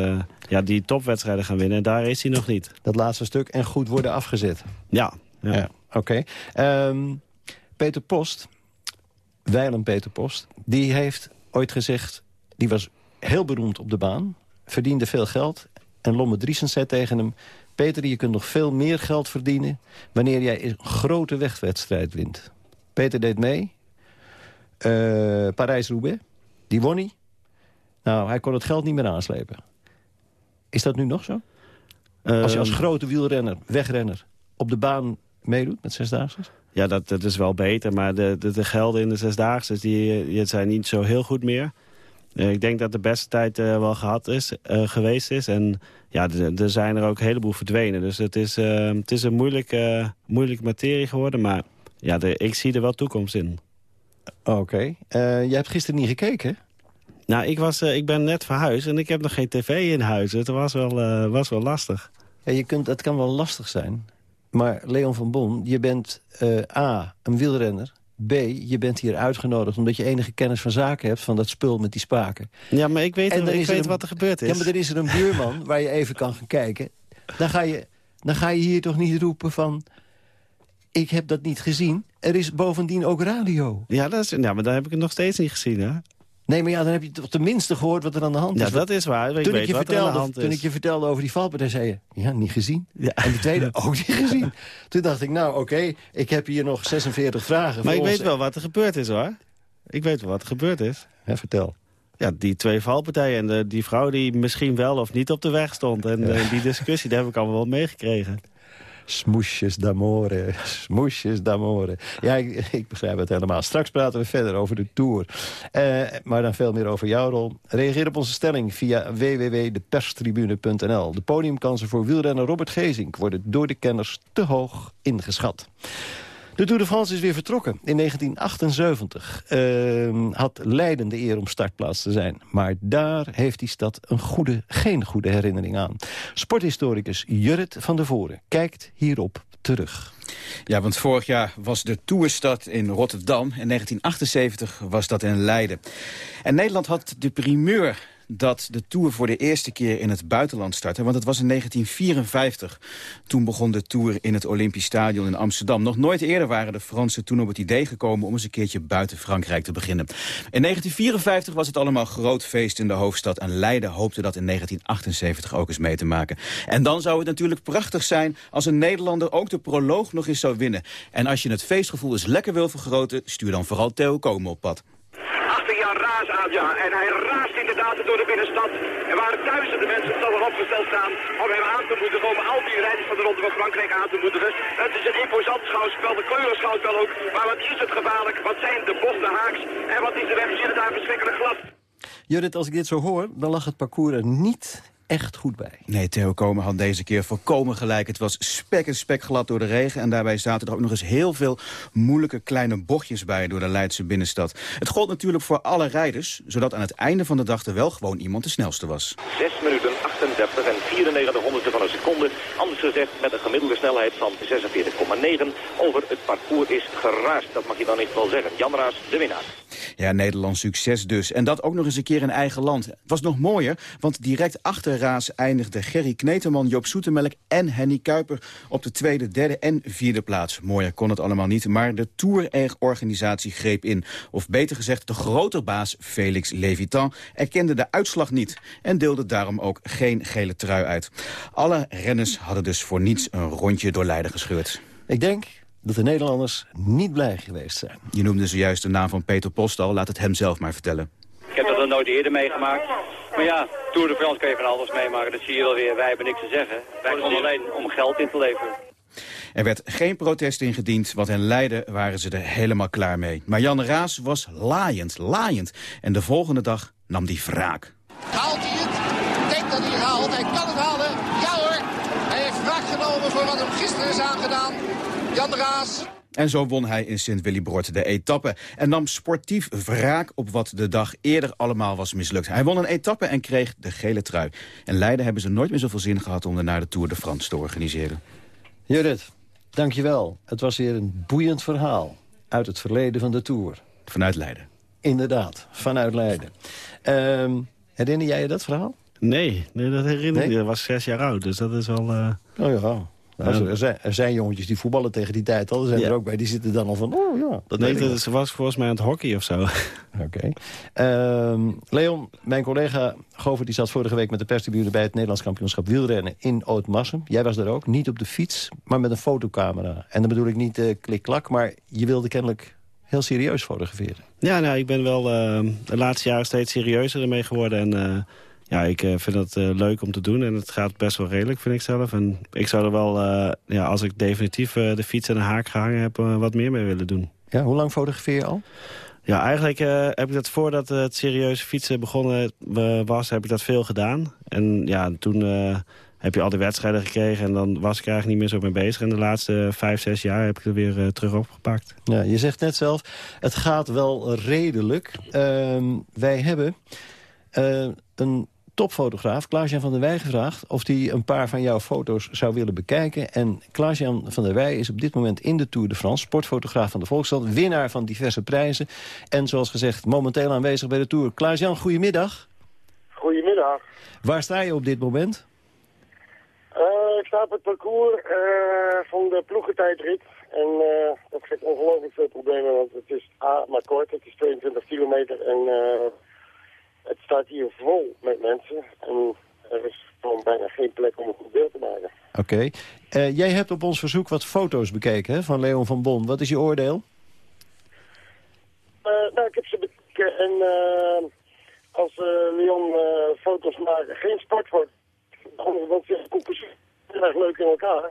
Speaker 11: ja, die topwedstrijden gaan winnen. En daar is hij nog niet.
Speaker 10: Dat laatste stuk en goed worden afgezet.
Speaker 11: Ja. ja.
Speaker 10: ja Oké. Okay. Um, Peter Post, Weilen Peter Post, die heeft ooit gezegd... die was heel beroemd op de baan, verdiende veel geld... en Lomme Driesen zei tegen hem... Peter, je kunt nog veel meer geld verdienen... wanneer jij een grote wegwedstrijd wint. Peter deed mee. Uh, Parijs-Roubaix. Die won hij. Nou, hij kon het geld niet meer aanslepen. Is dat nu nog zo? Als je als grote wielrenner, wegrenner, op de baan meedoet met Zesdaagse?
Speaker 11: Ja, dat, dat is wel beter. Maar de, de, de gelden in de Zesdaagse die, die zijn niet zo heel goed meer. Uh, ik denk dat de beste tijd uh, wel gehad is, uh, geweest is. En ja, er zijn er ook een heleboel verdwenen. Dus het is, het is een moeilijke, moeilijke materie geworden. Maar ja, de, ik zie er wel toekomst in.
Speaker 10: Oké. Okay. Je hebt gisteren niet gekeken?
Speaker 11: Nou, ik, was, uh, ik ben net verhuisd en ik heb nog geen tv in huis. Het was wel, uh, was wel lastig.
Speaker 10: Ja, je kunt, het kan wel lastig zijn. Maar Leon van Bon, je bent A, een wielrenner. B, je bent hier uitgenodigd omdat je enige kennis van zaken hebt... van dat spul met die spaken.
Speaker 11: Ja, maar ik weet, en ik weet wat er gebeurd is.
Speaker 10: Ja, maar dan is er een buurman waar je even kan gaan kijken. Dan ga je, dan ga je hier toch niet roepen van ik heb dat niet gezien. Er is bovendien ook radio.
Speaker 11: Ja, dat is, ja maar daar heb ik het nog steeds niet gezien, hè?
Speaker 10: Nee, maar ja, dan heb je toch tenminste gehoord wat er aan de hand is.
Speaker 11: Ja, dat is waar. Ik
Speaker 10: toen,
Speaker 11: weet
Speaker 10: ik je
Speaker 11: wat
Speaker 10: vertelde,
Speaker 11: er aan de hand is.
Speaker 10: toen ik je vertelde over die valpartij, zei je... Ja, niet gezien. Ja. En de tweede ook niet gezien. Toen dacht ik, nou oké, ik heb hier nog 46 vragen.
Speaker 11: Maar ik weet wel wat er gebeurd is, hoor. Ik weet wel wat er gebeurd is.
Speaker 10: Ja, vertel.
Speaker 11: Ja, die twee valpartijen en de, die vrouw die misschien wel of niet op de weg stond. En ja. uh, die discussie, daar heb ik allemaal wel meegekregen.
Speaker 10: Smoesjes d'amore, smoesjes d'amore. Ja, ik, begrijp het helemaal. Straks praten we verder over de Tour. Uh, maar dan veel meer over jouw rol. Reageer op onze stelling via www.deperstribune.nl. De podiumkansen voor wielrenner Robert Gezink... worden door de kenners te hoog ingeschat. De Tour de France is weer vertrokken. In 1978 uh, had Leiden de eer om startplaats te zijn. Maar daar heeft die stad een goede, geen goede herinnering aan. Sporthistoricus Jurrit van der Voren kijkt hierop terug.
Speaker 25: Ja, want vorig jaar was de Tourstad in Rotterdam. In 1978 was dat in Leiden. En Nederland had de primeur dat de Tour voor de eerste keer in het buitenland startte. Want het was in 1954. Toen begon de Tour in het Olympisch Stadion in Amsterdam. Nog nooit eerder waren de Fransen toen op het idee gekomen... om eens een keertje buiten Frankrijk te beginnen. In 1954 was het allemaal groot feest in de hoofdstad... en Leiden hoopte dat in 1978 ook eens mee te maken. En dan zou het natuurlijk prachtig zijn... als een Nederlander ook de proloog nog eens zou winnen. En als je het feestgevoel eens lekker wil vergroten... stuur dan vooral Theo Komen op pad.
Speaker 9: En hij raast inderdaad door de binnenstad. Er waren duizenden mensen zal er opgesteld staan om hem aan te moedigen, om al die rijders van de Ronde van Frankrijk aan te moedigen. Het is een imposant schouwspel, de kleurenschouwspel ook. Maar wat is het gevaarlijk? Wat zijn de bochten haaks? En wat is de weg? Het daar verschrikkelijk glad?
Speaker 10: Judith, als ik dit zo hoor, dan lag het parcours er niet echt goed bij.
Speaker 25: Nee, Theo Komen had deze keer volkomen gelijk. Het was spek en spek glad door de regen. En daarbij zaten er ook nog eens heel veel moeilijke kleine bochtjes bij door de Leidse binnenstad. Het gold natuurlijk voor alle rijders, zodat aan het einde van de dag er wel gewoon iemand de snelste was.
Speaker 26: 6 minuten 38 en 94 honderdste van een seconde. Anders gezegd met een gemiddelde snelheid van 46,9 over het parcours is geraast. Dat mag je dan niet wel zeggen. Jan Raas, de winnaar.
Speaker 25: Ja, Nederlands succes dus. En dat ook nog eens een keer in eigen land. Was nog mooier, want direct achter Raas eindigden Gerry Kneteman, Joop Soetemelk en Henny Kuiper op de tweede, derde en vierde plaats. Mooier kon het allemaal niet, maar de Tour-organisatie greep in. Of beter gezegd, de grote baas Felix Levitan erkende de uitslag niet en deelde daarom ook geen gele trui uit. Alle renners hadden dus voor niets een rondje door Leiden gescheurd.
Speaker 10: Ik denk dat de Nederlanders niet blij geweest zijn.
Speaker 25: Je noemde zojuist de naam van Peter Postal. Laat het hem zelf maar vertellen.
Speaker 27: Ik heb dat nog nooit eerder meegemaakt. Maar ja, Tour de France kan je van alles meemaken. Dat zie je wel weer. Wij hebben niks te zeggen. Wij komen alleen om geld in te leveren.
Speaker 25: Er werd geen protest ingediend, want in Leiden waren ze er helemaal klaar mee. Maar Jan Raas was laaiend, laaiend. En de volgende dag nam hij wraak.
Speaker 28: Haalt hij het? Ik denk dat hij het haalt. Hij kan het halen. Ja hoor. Hij heeft wraak genomen voor wat hem gisteren is aangedaan. Jan Raas.
Speaker 25: En zo won hij in Sint-Willibrord de etappe. En nam sportief wraak op wat de dag eerder allemaal was mislukt. Hij won een etappe en kreeg de gele trui. En Leiden hebben ze nooit meer zoveel zin gehad om naar de Tour de France te organiseren.
Speaker 10: Judith, dankjewel. Het was weer een boeiend verhaal uit het verleden van de Tour.
Speaker 25: Vanuit Leiden.
Speaker 10: Inderdaad, vanuit Leiden. Ehm, herinner jij je dat verhaal?
Speaker 11: Nee, nee dat herinner ik. Nee? Dat was zes jaar oud, dus dat is wel... Uh...
Speaker 10: Oh ja, nou, er, zijn, er, zijn, jongetjes die voetballen tegen die tijd al. Er zijn er ook bij, die zitten dan al van, oh ja.
Speaker 11: Dat nee, dat ze was volgens mij aan het hockey of zo.
Speaker 10: Oké. Ehm, Leon, mijn collega Govert, die zat vorige week met de perstribune... bij het Nederlands kampioenschap wielrennen in Oud-Massum. Jij was daar ook, niet op de fiets, maar met een fotocamera. En dan bedoel ik niet uh, klik-klak, maar je wilde kennelijk heel serieus fotograferen.
Speaker 11: Ja, nou, ik ben wel uh, de laatste jaren steeds serieuzer ermee geworden. En uh, ja, ik uh, vind het leuk om te doen. En het gaat best wel redelijk, vind ik zelf. En ik zou er wel, ja, als ik definitief de fiets en een haak gehangen heb... wat meer mee willen doen.
Speaker 10: Ja, hoe lang fotografeer je al?
Speaker 11: Ja, eigenlijk heb ik dat voordat het serieuze fietsen begonnen was... heb ik dat veel gedaan. En ja, toen heb je al die wedstrijden gekregen... en dan was ik eigenlijk niet meer zo mee bezig. En de laatste vijf, zes jaar heb ik er weer terug opgepakt.
Speaker 10: Ja, je zegt net zelf, het gaat wel redelijk. Uh, wij hebben een topfotograaf, Klaas-Jan van der Wij, gevraagd... of hij een paar van jouw foto's zou willen bekijken. En Klaas-Jan van der Wij is op dit moment in de Tour de France... sportfotograaf van de Volksstad, winnaar van diverse prijzen... en zoals gezegd momenteel aanwezig bij de Tour. Klaas-Jan, goedemiddag.
Speaker 29: Goedemiddag.
Speaker 10: Waar sta je op dit moment?
Speaker 29: Uh, ik sta op het parcours uh, van de ploegentijdrit. En uh, dat geeft ongelooflijk veel problemen, want het is A, maar kort. Het is 22 kilometer en het staat hier vol met mensen. En er is gewoon bijna geen plek om een goed beeld te maken.
Speaker 10: Oké. Okay. jij hebt op ons verzoek wat foto's bekeken hè, van Leon van Bon. Wat is je oordeel?
Speaker 29: nou, ik heb ze bekeken en als Leon foto's maakt, geen sportfoto's want ze compositie heel erg leuk in elkaar.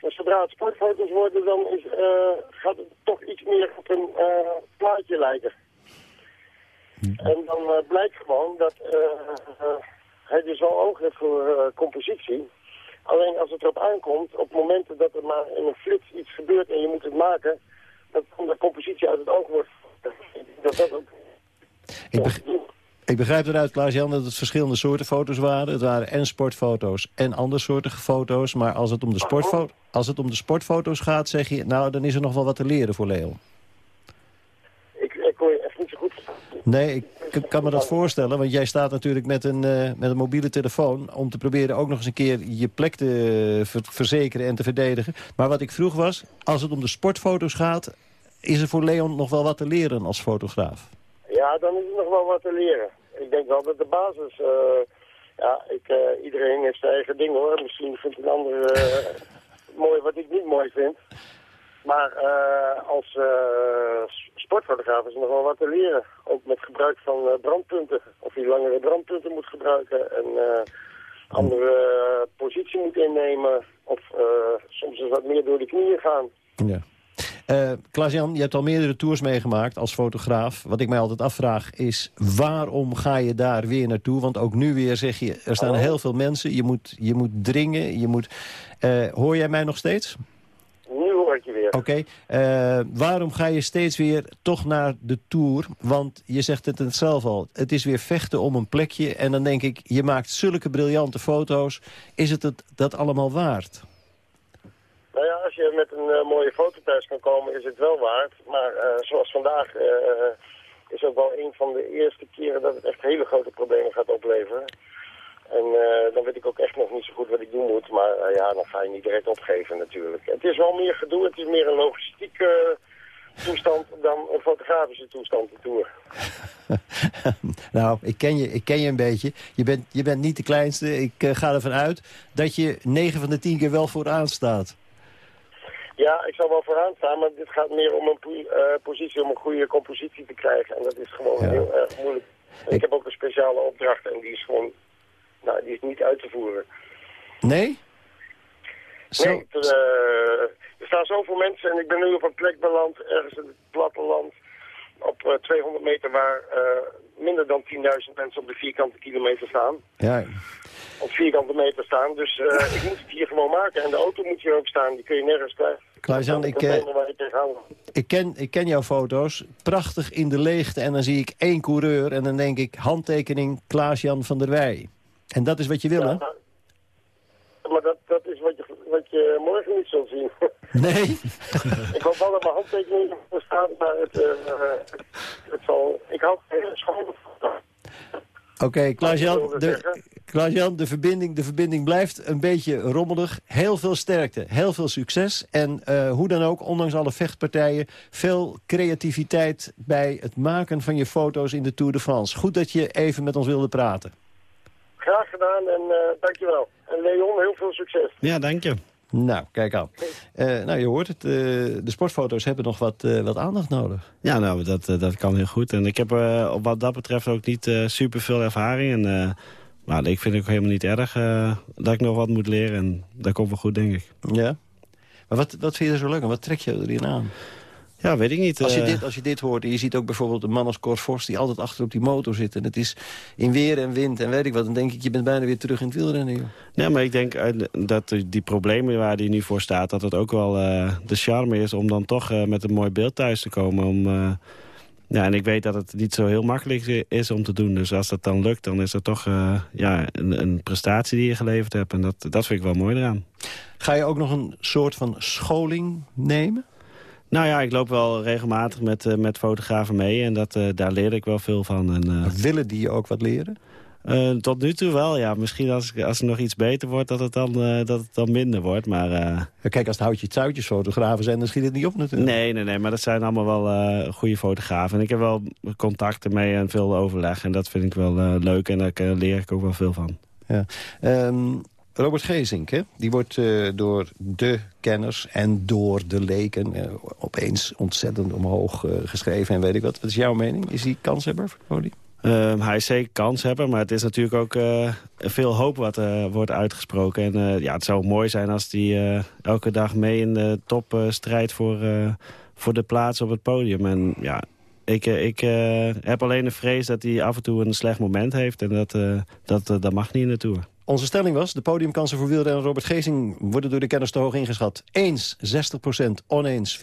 Speaker 29: Maar zodra het sportfoto's worden, dan is, uh, gaat het toch iets meer op een uh, plaatje lijken. En dan uh, blijkt gewoon dat hij dus wel oog heeft voor compositie. Alleen als het erop aankomt, op momenten dat er maar in een flits iets gebeurt en je moet het maken, dat de compositie uit het oog wordt. Dat dat ook...
Speaker 10: Ik, ik begrijp eruit, Klaas-Jan, dat het verschillende soorten foto's waren. Het waren en sportfoto's en andersoortige foto's. Maar als het, om de sportfo als het om de sportfoto's gaat, zeg je... nou, dan is er nog wel wat te leren voor Leo.
Speaker 29: Ik, ik hoor je echt niet zo goed.
Speaker 10: Nee, ik kan me dat voorstellen. Want jij staat natuurlijk met een, uh, met een mobiele telefoon... om te proberen ook nog eens een keer je plek te verzekeren en te verdedigen. Maar wat ik vroeg was, als het om de sportfoto's gaat... is er voor Leon nog wel wat te leren als fotograaf?
Speaker 29: Ja, dan is er nog wel wat te leren. Ik denk wel dat de basis... Uh, ja, ik, uh, iedereen heeft zijn eigen ding hoor. Misschien vindt een ander mooi wat ik niet mooi vind. Maar als sportfotograaf is er nog wel wat te leren. Ook met gebruik van brandpunten. Of je langere brandpunten moet gebruiken. En andere positie moet innemen. Of soms eens wat meer door de knieën gaan.
Speaker 10: Ja. Uh, Klaas-Jan, je hebt al meerdere tours meegemaakt als fotograaf. Wat ik mij altijd afvraag is, waarom ga je daar weer naartoe? Want ook nu weer zeg je, er staan heel veel mensen. Je moet, je moet dringen, je moet... Uh, hoor jij mij nog steeds?
Speaker 29: Nu hoor ik je weer.
Speaker 10: Oké. Okay. Uh, waarom ga je steeds weer toch naar de Tour? Want je zegt het zelf al. Het is weer vechten om een plekje. En dan denk ik, je maakt zulke briljante foto's. Is het, het dat allemaal waard?
Speaker 29: Nou ja, als je met een uh, mooie fotopers kan komen, is het wel waard. Maar uh, zoals vandaag is ook wel een van de eerste keren dat het echt hele grote problemen gaat opleveren. En dan weet ik ook echt nog niet zo goed wat ik doen moet. Maar ja, dan ga je niet direct opgeven natuurlijk. Het is wel meer gedoe, het is meer een logistieke toestand dan een fotografische toestand, de Tour.
Speaker 10: nou, ik ken, je, ik ken je een beetje. Je bent, je bent niet de kleinste. Ik ga ervan uit dat je 9 van de 10 keer wel vooraan staat.
Speaker 29: Ja, ik zal wel vooraan staan, maar dit gaat meer om een uh, positie om een goede compositie te krijgen. En dat is gewoon heel erg moeilijk. Ik... heb ook een speciale opdracht en die is gewoon, nou, die is niet uit te voeren.
Speaker 10: Nee?
Speaker 29: Zo... Nee, er, uh, er staan zoveel mensen en ik ben nu op een plek beland, ergens in het platteland, op uh, 200 meter waar minder dan 10.000 mensen op de vierkante kilometer staan.
Speaker 10: Ja
Speaker 29: op vierkante meter staan. Dus ik moet het hier gewoon maken. En de auto moet hier ook staan. Die kun je nergens kwijt.
Speaker 10: Klaas-Jan, ik, uh, ik, ken, ik ken jouw foto's. Prachtig in de leegte. En dan zie ik één coureur. En dan denk ik handtekening Klaas-Jan van der Wij. En dat is wat je wil, hè?
Speaker 29: maar dat, dat is wat je, wat je morgen niet zult zien.
Speaker 10: Nee?
Speaker 29: ik hoop wel dat mijn handtekening er staat. Maar het, uh, het zal... Ik hou heel schoon.
Speaker 10: Oké, okay, Klaas-Jan, de, de verbinding, de verbinding blijft een beetje rommelig. Heel veel sterkte, heel veel succes. En uh, hoe dan ook, ondanks alle vechtpartijen... veel creativiteit bij het maken van je foto's in de Tour de France. Goed dat je even met ons wilde praten.
Speaker 29: Graag gedaan en uh, dankjewel. En Leon, heel veel succes.
Speaker 11: Ja, dank je.
Speaker 10: Nou, kijk aan. Uh, nou, je hoort het, uh, de sportfoto's hebben nog wat, uh, wat aandacht nodig.
Speaker 11: Ja, nou, dat, dat kan heel goed. En ik heb wat dat betreft ook niet super veel ervaring. En, maar ik vind het ook helemaal niet erg dat ik nog wat moet leren. En dat komt wel goed, denk ik.
Speaker 10: Ja? Maar wat, wat vind je er zo leuk en wat trek je erin aan?
Speaker 11: Ja, weet ik niet.
Speaker 10: Als je, dit, als je dit hoort en je ziet ook bijvoorbeeld een man als Cor Vos... die altijd achter op die motor zit en het is in weer en wind en weet ik wat... dan denk ik, je bent bijna weer terug in het wielrennen. Joh.
Speaker 11: Ja, maar ik denk dat die problemen waar hij nu voor staat... dat het ook wel uh, de charme is om dan toch uh, met een mooi beeld thuis te komen. Om, uh, ja, en ik weet dat het niet zo heel makkelijk is om te doen. Dus als dat dan lukt, dan is dat toch ja, een, een prestatie die je geleverd hebt. En dat, dat vind ik wel mooi eraan.
Speaker 10: Ga je ook nog een soort van scholing nemen?
Speaker 11: Nou ja, ik loop wel regelmatig met, uh, met fotografen mee en dat, uh, daar leer ik wel veel van. En, uh,
Speaker 10: willen die je ook wat leren?
Speaker 11: tot nu toe wel, ja. Misschien als, als er nog iets beter wordt, dat het dan, dat het dan minder wordt. Maar,
Speaker 10: kijk, als het houtje touwtjes fotografen zijn, dan schiet het niet op natuurlijk.
Speaker 11: Nee, nee, nee, maar dat zijn allemaal wel goede fotografen. En ik heb wel contacten mee en veel overleg. En dat vind ik wel leuk en daar leer ik ook wel veel van.
Speaker 10: Ja. Um, Robert Gezink, hè? die wordt uh, door de kenners en door de leken... Uh, opeens ontzettend omhoog uh, geschreven en weet ik wat. Wat is jouw mening? Is hij kanshebber voor het podium?
Speaker 11: Um, hij is zeker kanshebber, maar het is natuurlijk ook veel hoop wat wordt uitgesproken. En ja, het zou mooi zijn als hij elke dag mee in de top strijdt voor, voor de plaats op het podium. En ja, ik, ik heb alleen de vrees dat hij af en toe een slecht moment heeft. En dat, dat, dat mag niet in de Tour.
Speaker 10: Onze stelling was, de podiumkansen voor wielrenner Robert Gezing... worden door de kenners te hoog ingeschat. Eens 60% oneens 40%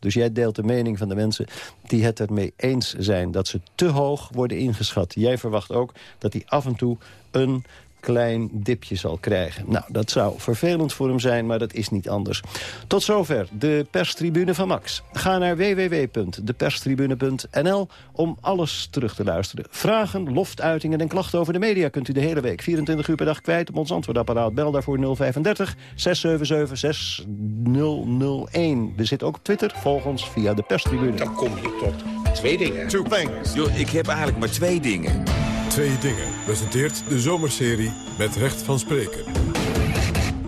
Speaker 10: Dus jij deelt de mening van de mensen die het ermee eens zijn... dat ze te hoog worden ingeschat. Jij verwacht ook dat hij af en toe een klein dipje zal krijgen. Nou, dat zou vervelend voor hem zijn, maar dat is niet anders. Tot zover de perstribune van Max. Ga naar www.deperstribune.nl om alles terug te luisteren. Vragen, loftuitingen en klachten over de media kunt u de hele week 24 uur per dag kwijt op ons antwoordapparaat. Bel daarvoor 035 677 6001. We zitten ook op Twitter. Volg ons via de perstribune.
Speaker 30: Dan kom je tot twee dingen.
Speaker 1: Two things.
Speaker 30: Yo, ik heb eigenlijk maar twee dingen.
Speaker 1: Twee dingen presenteert de zomerserie met recht van spreken.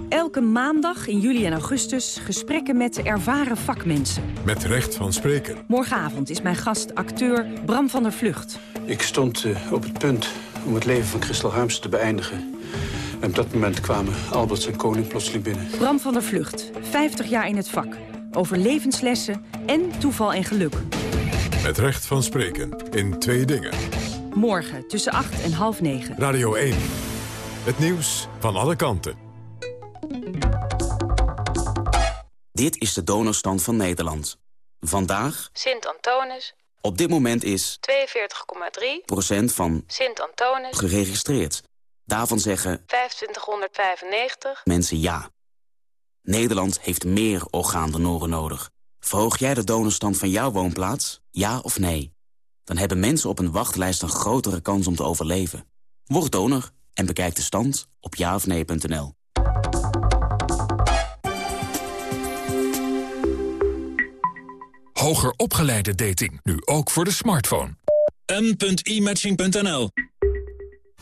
Speaker 31: Elke maandag in juli en augustus gesprekken met ervaren vakmensen.
Speaker 1: Met recht van spreken.
Speaker 31: Morgenavond is mijn gast acteur Bram van der Vlucht.
Speaker 32: Ik stond uh, op het punt om het leven van Christel Harms te beëindigen. En op dat moment kwamen Albert en Koning plotseling binnen.
Speaker 31: Bram van der Vlucht, 50 jaar in het vak. over levenslessen en toeval en geluk.
Speaker 1: Het recht van spreken in twee dingen.
Speaker 31: Morgen tussen 8 en half 9.
Speaker 1: Radio 1. Het nieuws van alle kanten.
Speaker 33: Dit is de donorstand van Nederland. Vandaag,
Speaker 34: Sint-Antonis,
Speaker 33: op dit moment is
Speaker 34: 42,3
Speaker 33: procent van
Speaker 34: Sint-Antonis,
Speaker 33: geregistreerd. Daarvan zeggen
Speaker 34: 2595.
Speaker 33: mensen ja. Nederland heeft meer orgaandonoren nodig. Verhoog jij de donorstand van jouw woonplaats? Ja of nee? Dan hebben mensen op een wachtlijst een grotere kans om te overleven. Word donor en bekijk de stand op jaofnee.nl.
Speaker 35: Hoger opgeleide dating, nu ook voor de smartphone.
Speaker 36: m.imatching.nl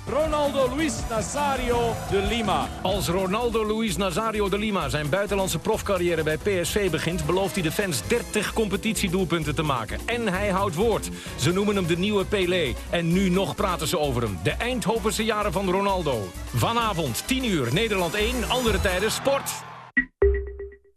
Speaker 37: Ronaldo Luis Nazario de Lima.
Speaker 38: Als Ronaldo Luis Nazario de Lima zijn buitenlandse profcarrière bij PSV begint... belooft hij de fans 30 competitiedoelpunten te maken. En hij houdt woord. Ze noemen hem de nieuwe Pelé. En nu nog praten ze over hem. De Eindhovense jaren van Ronaldo. Vanavond, 10 uur, Nederland 1, andere tijden, sport.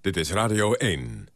Speaker 1: Dit is Radio 1.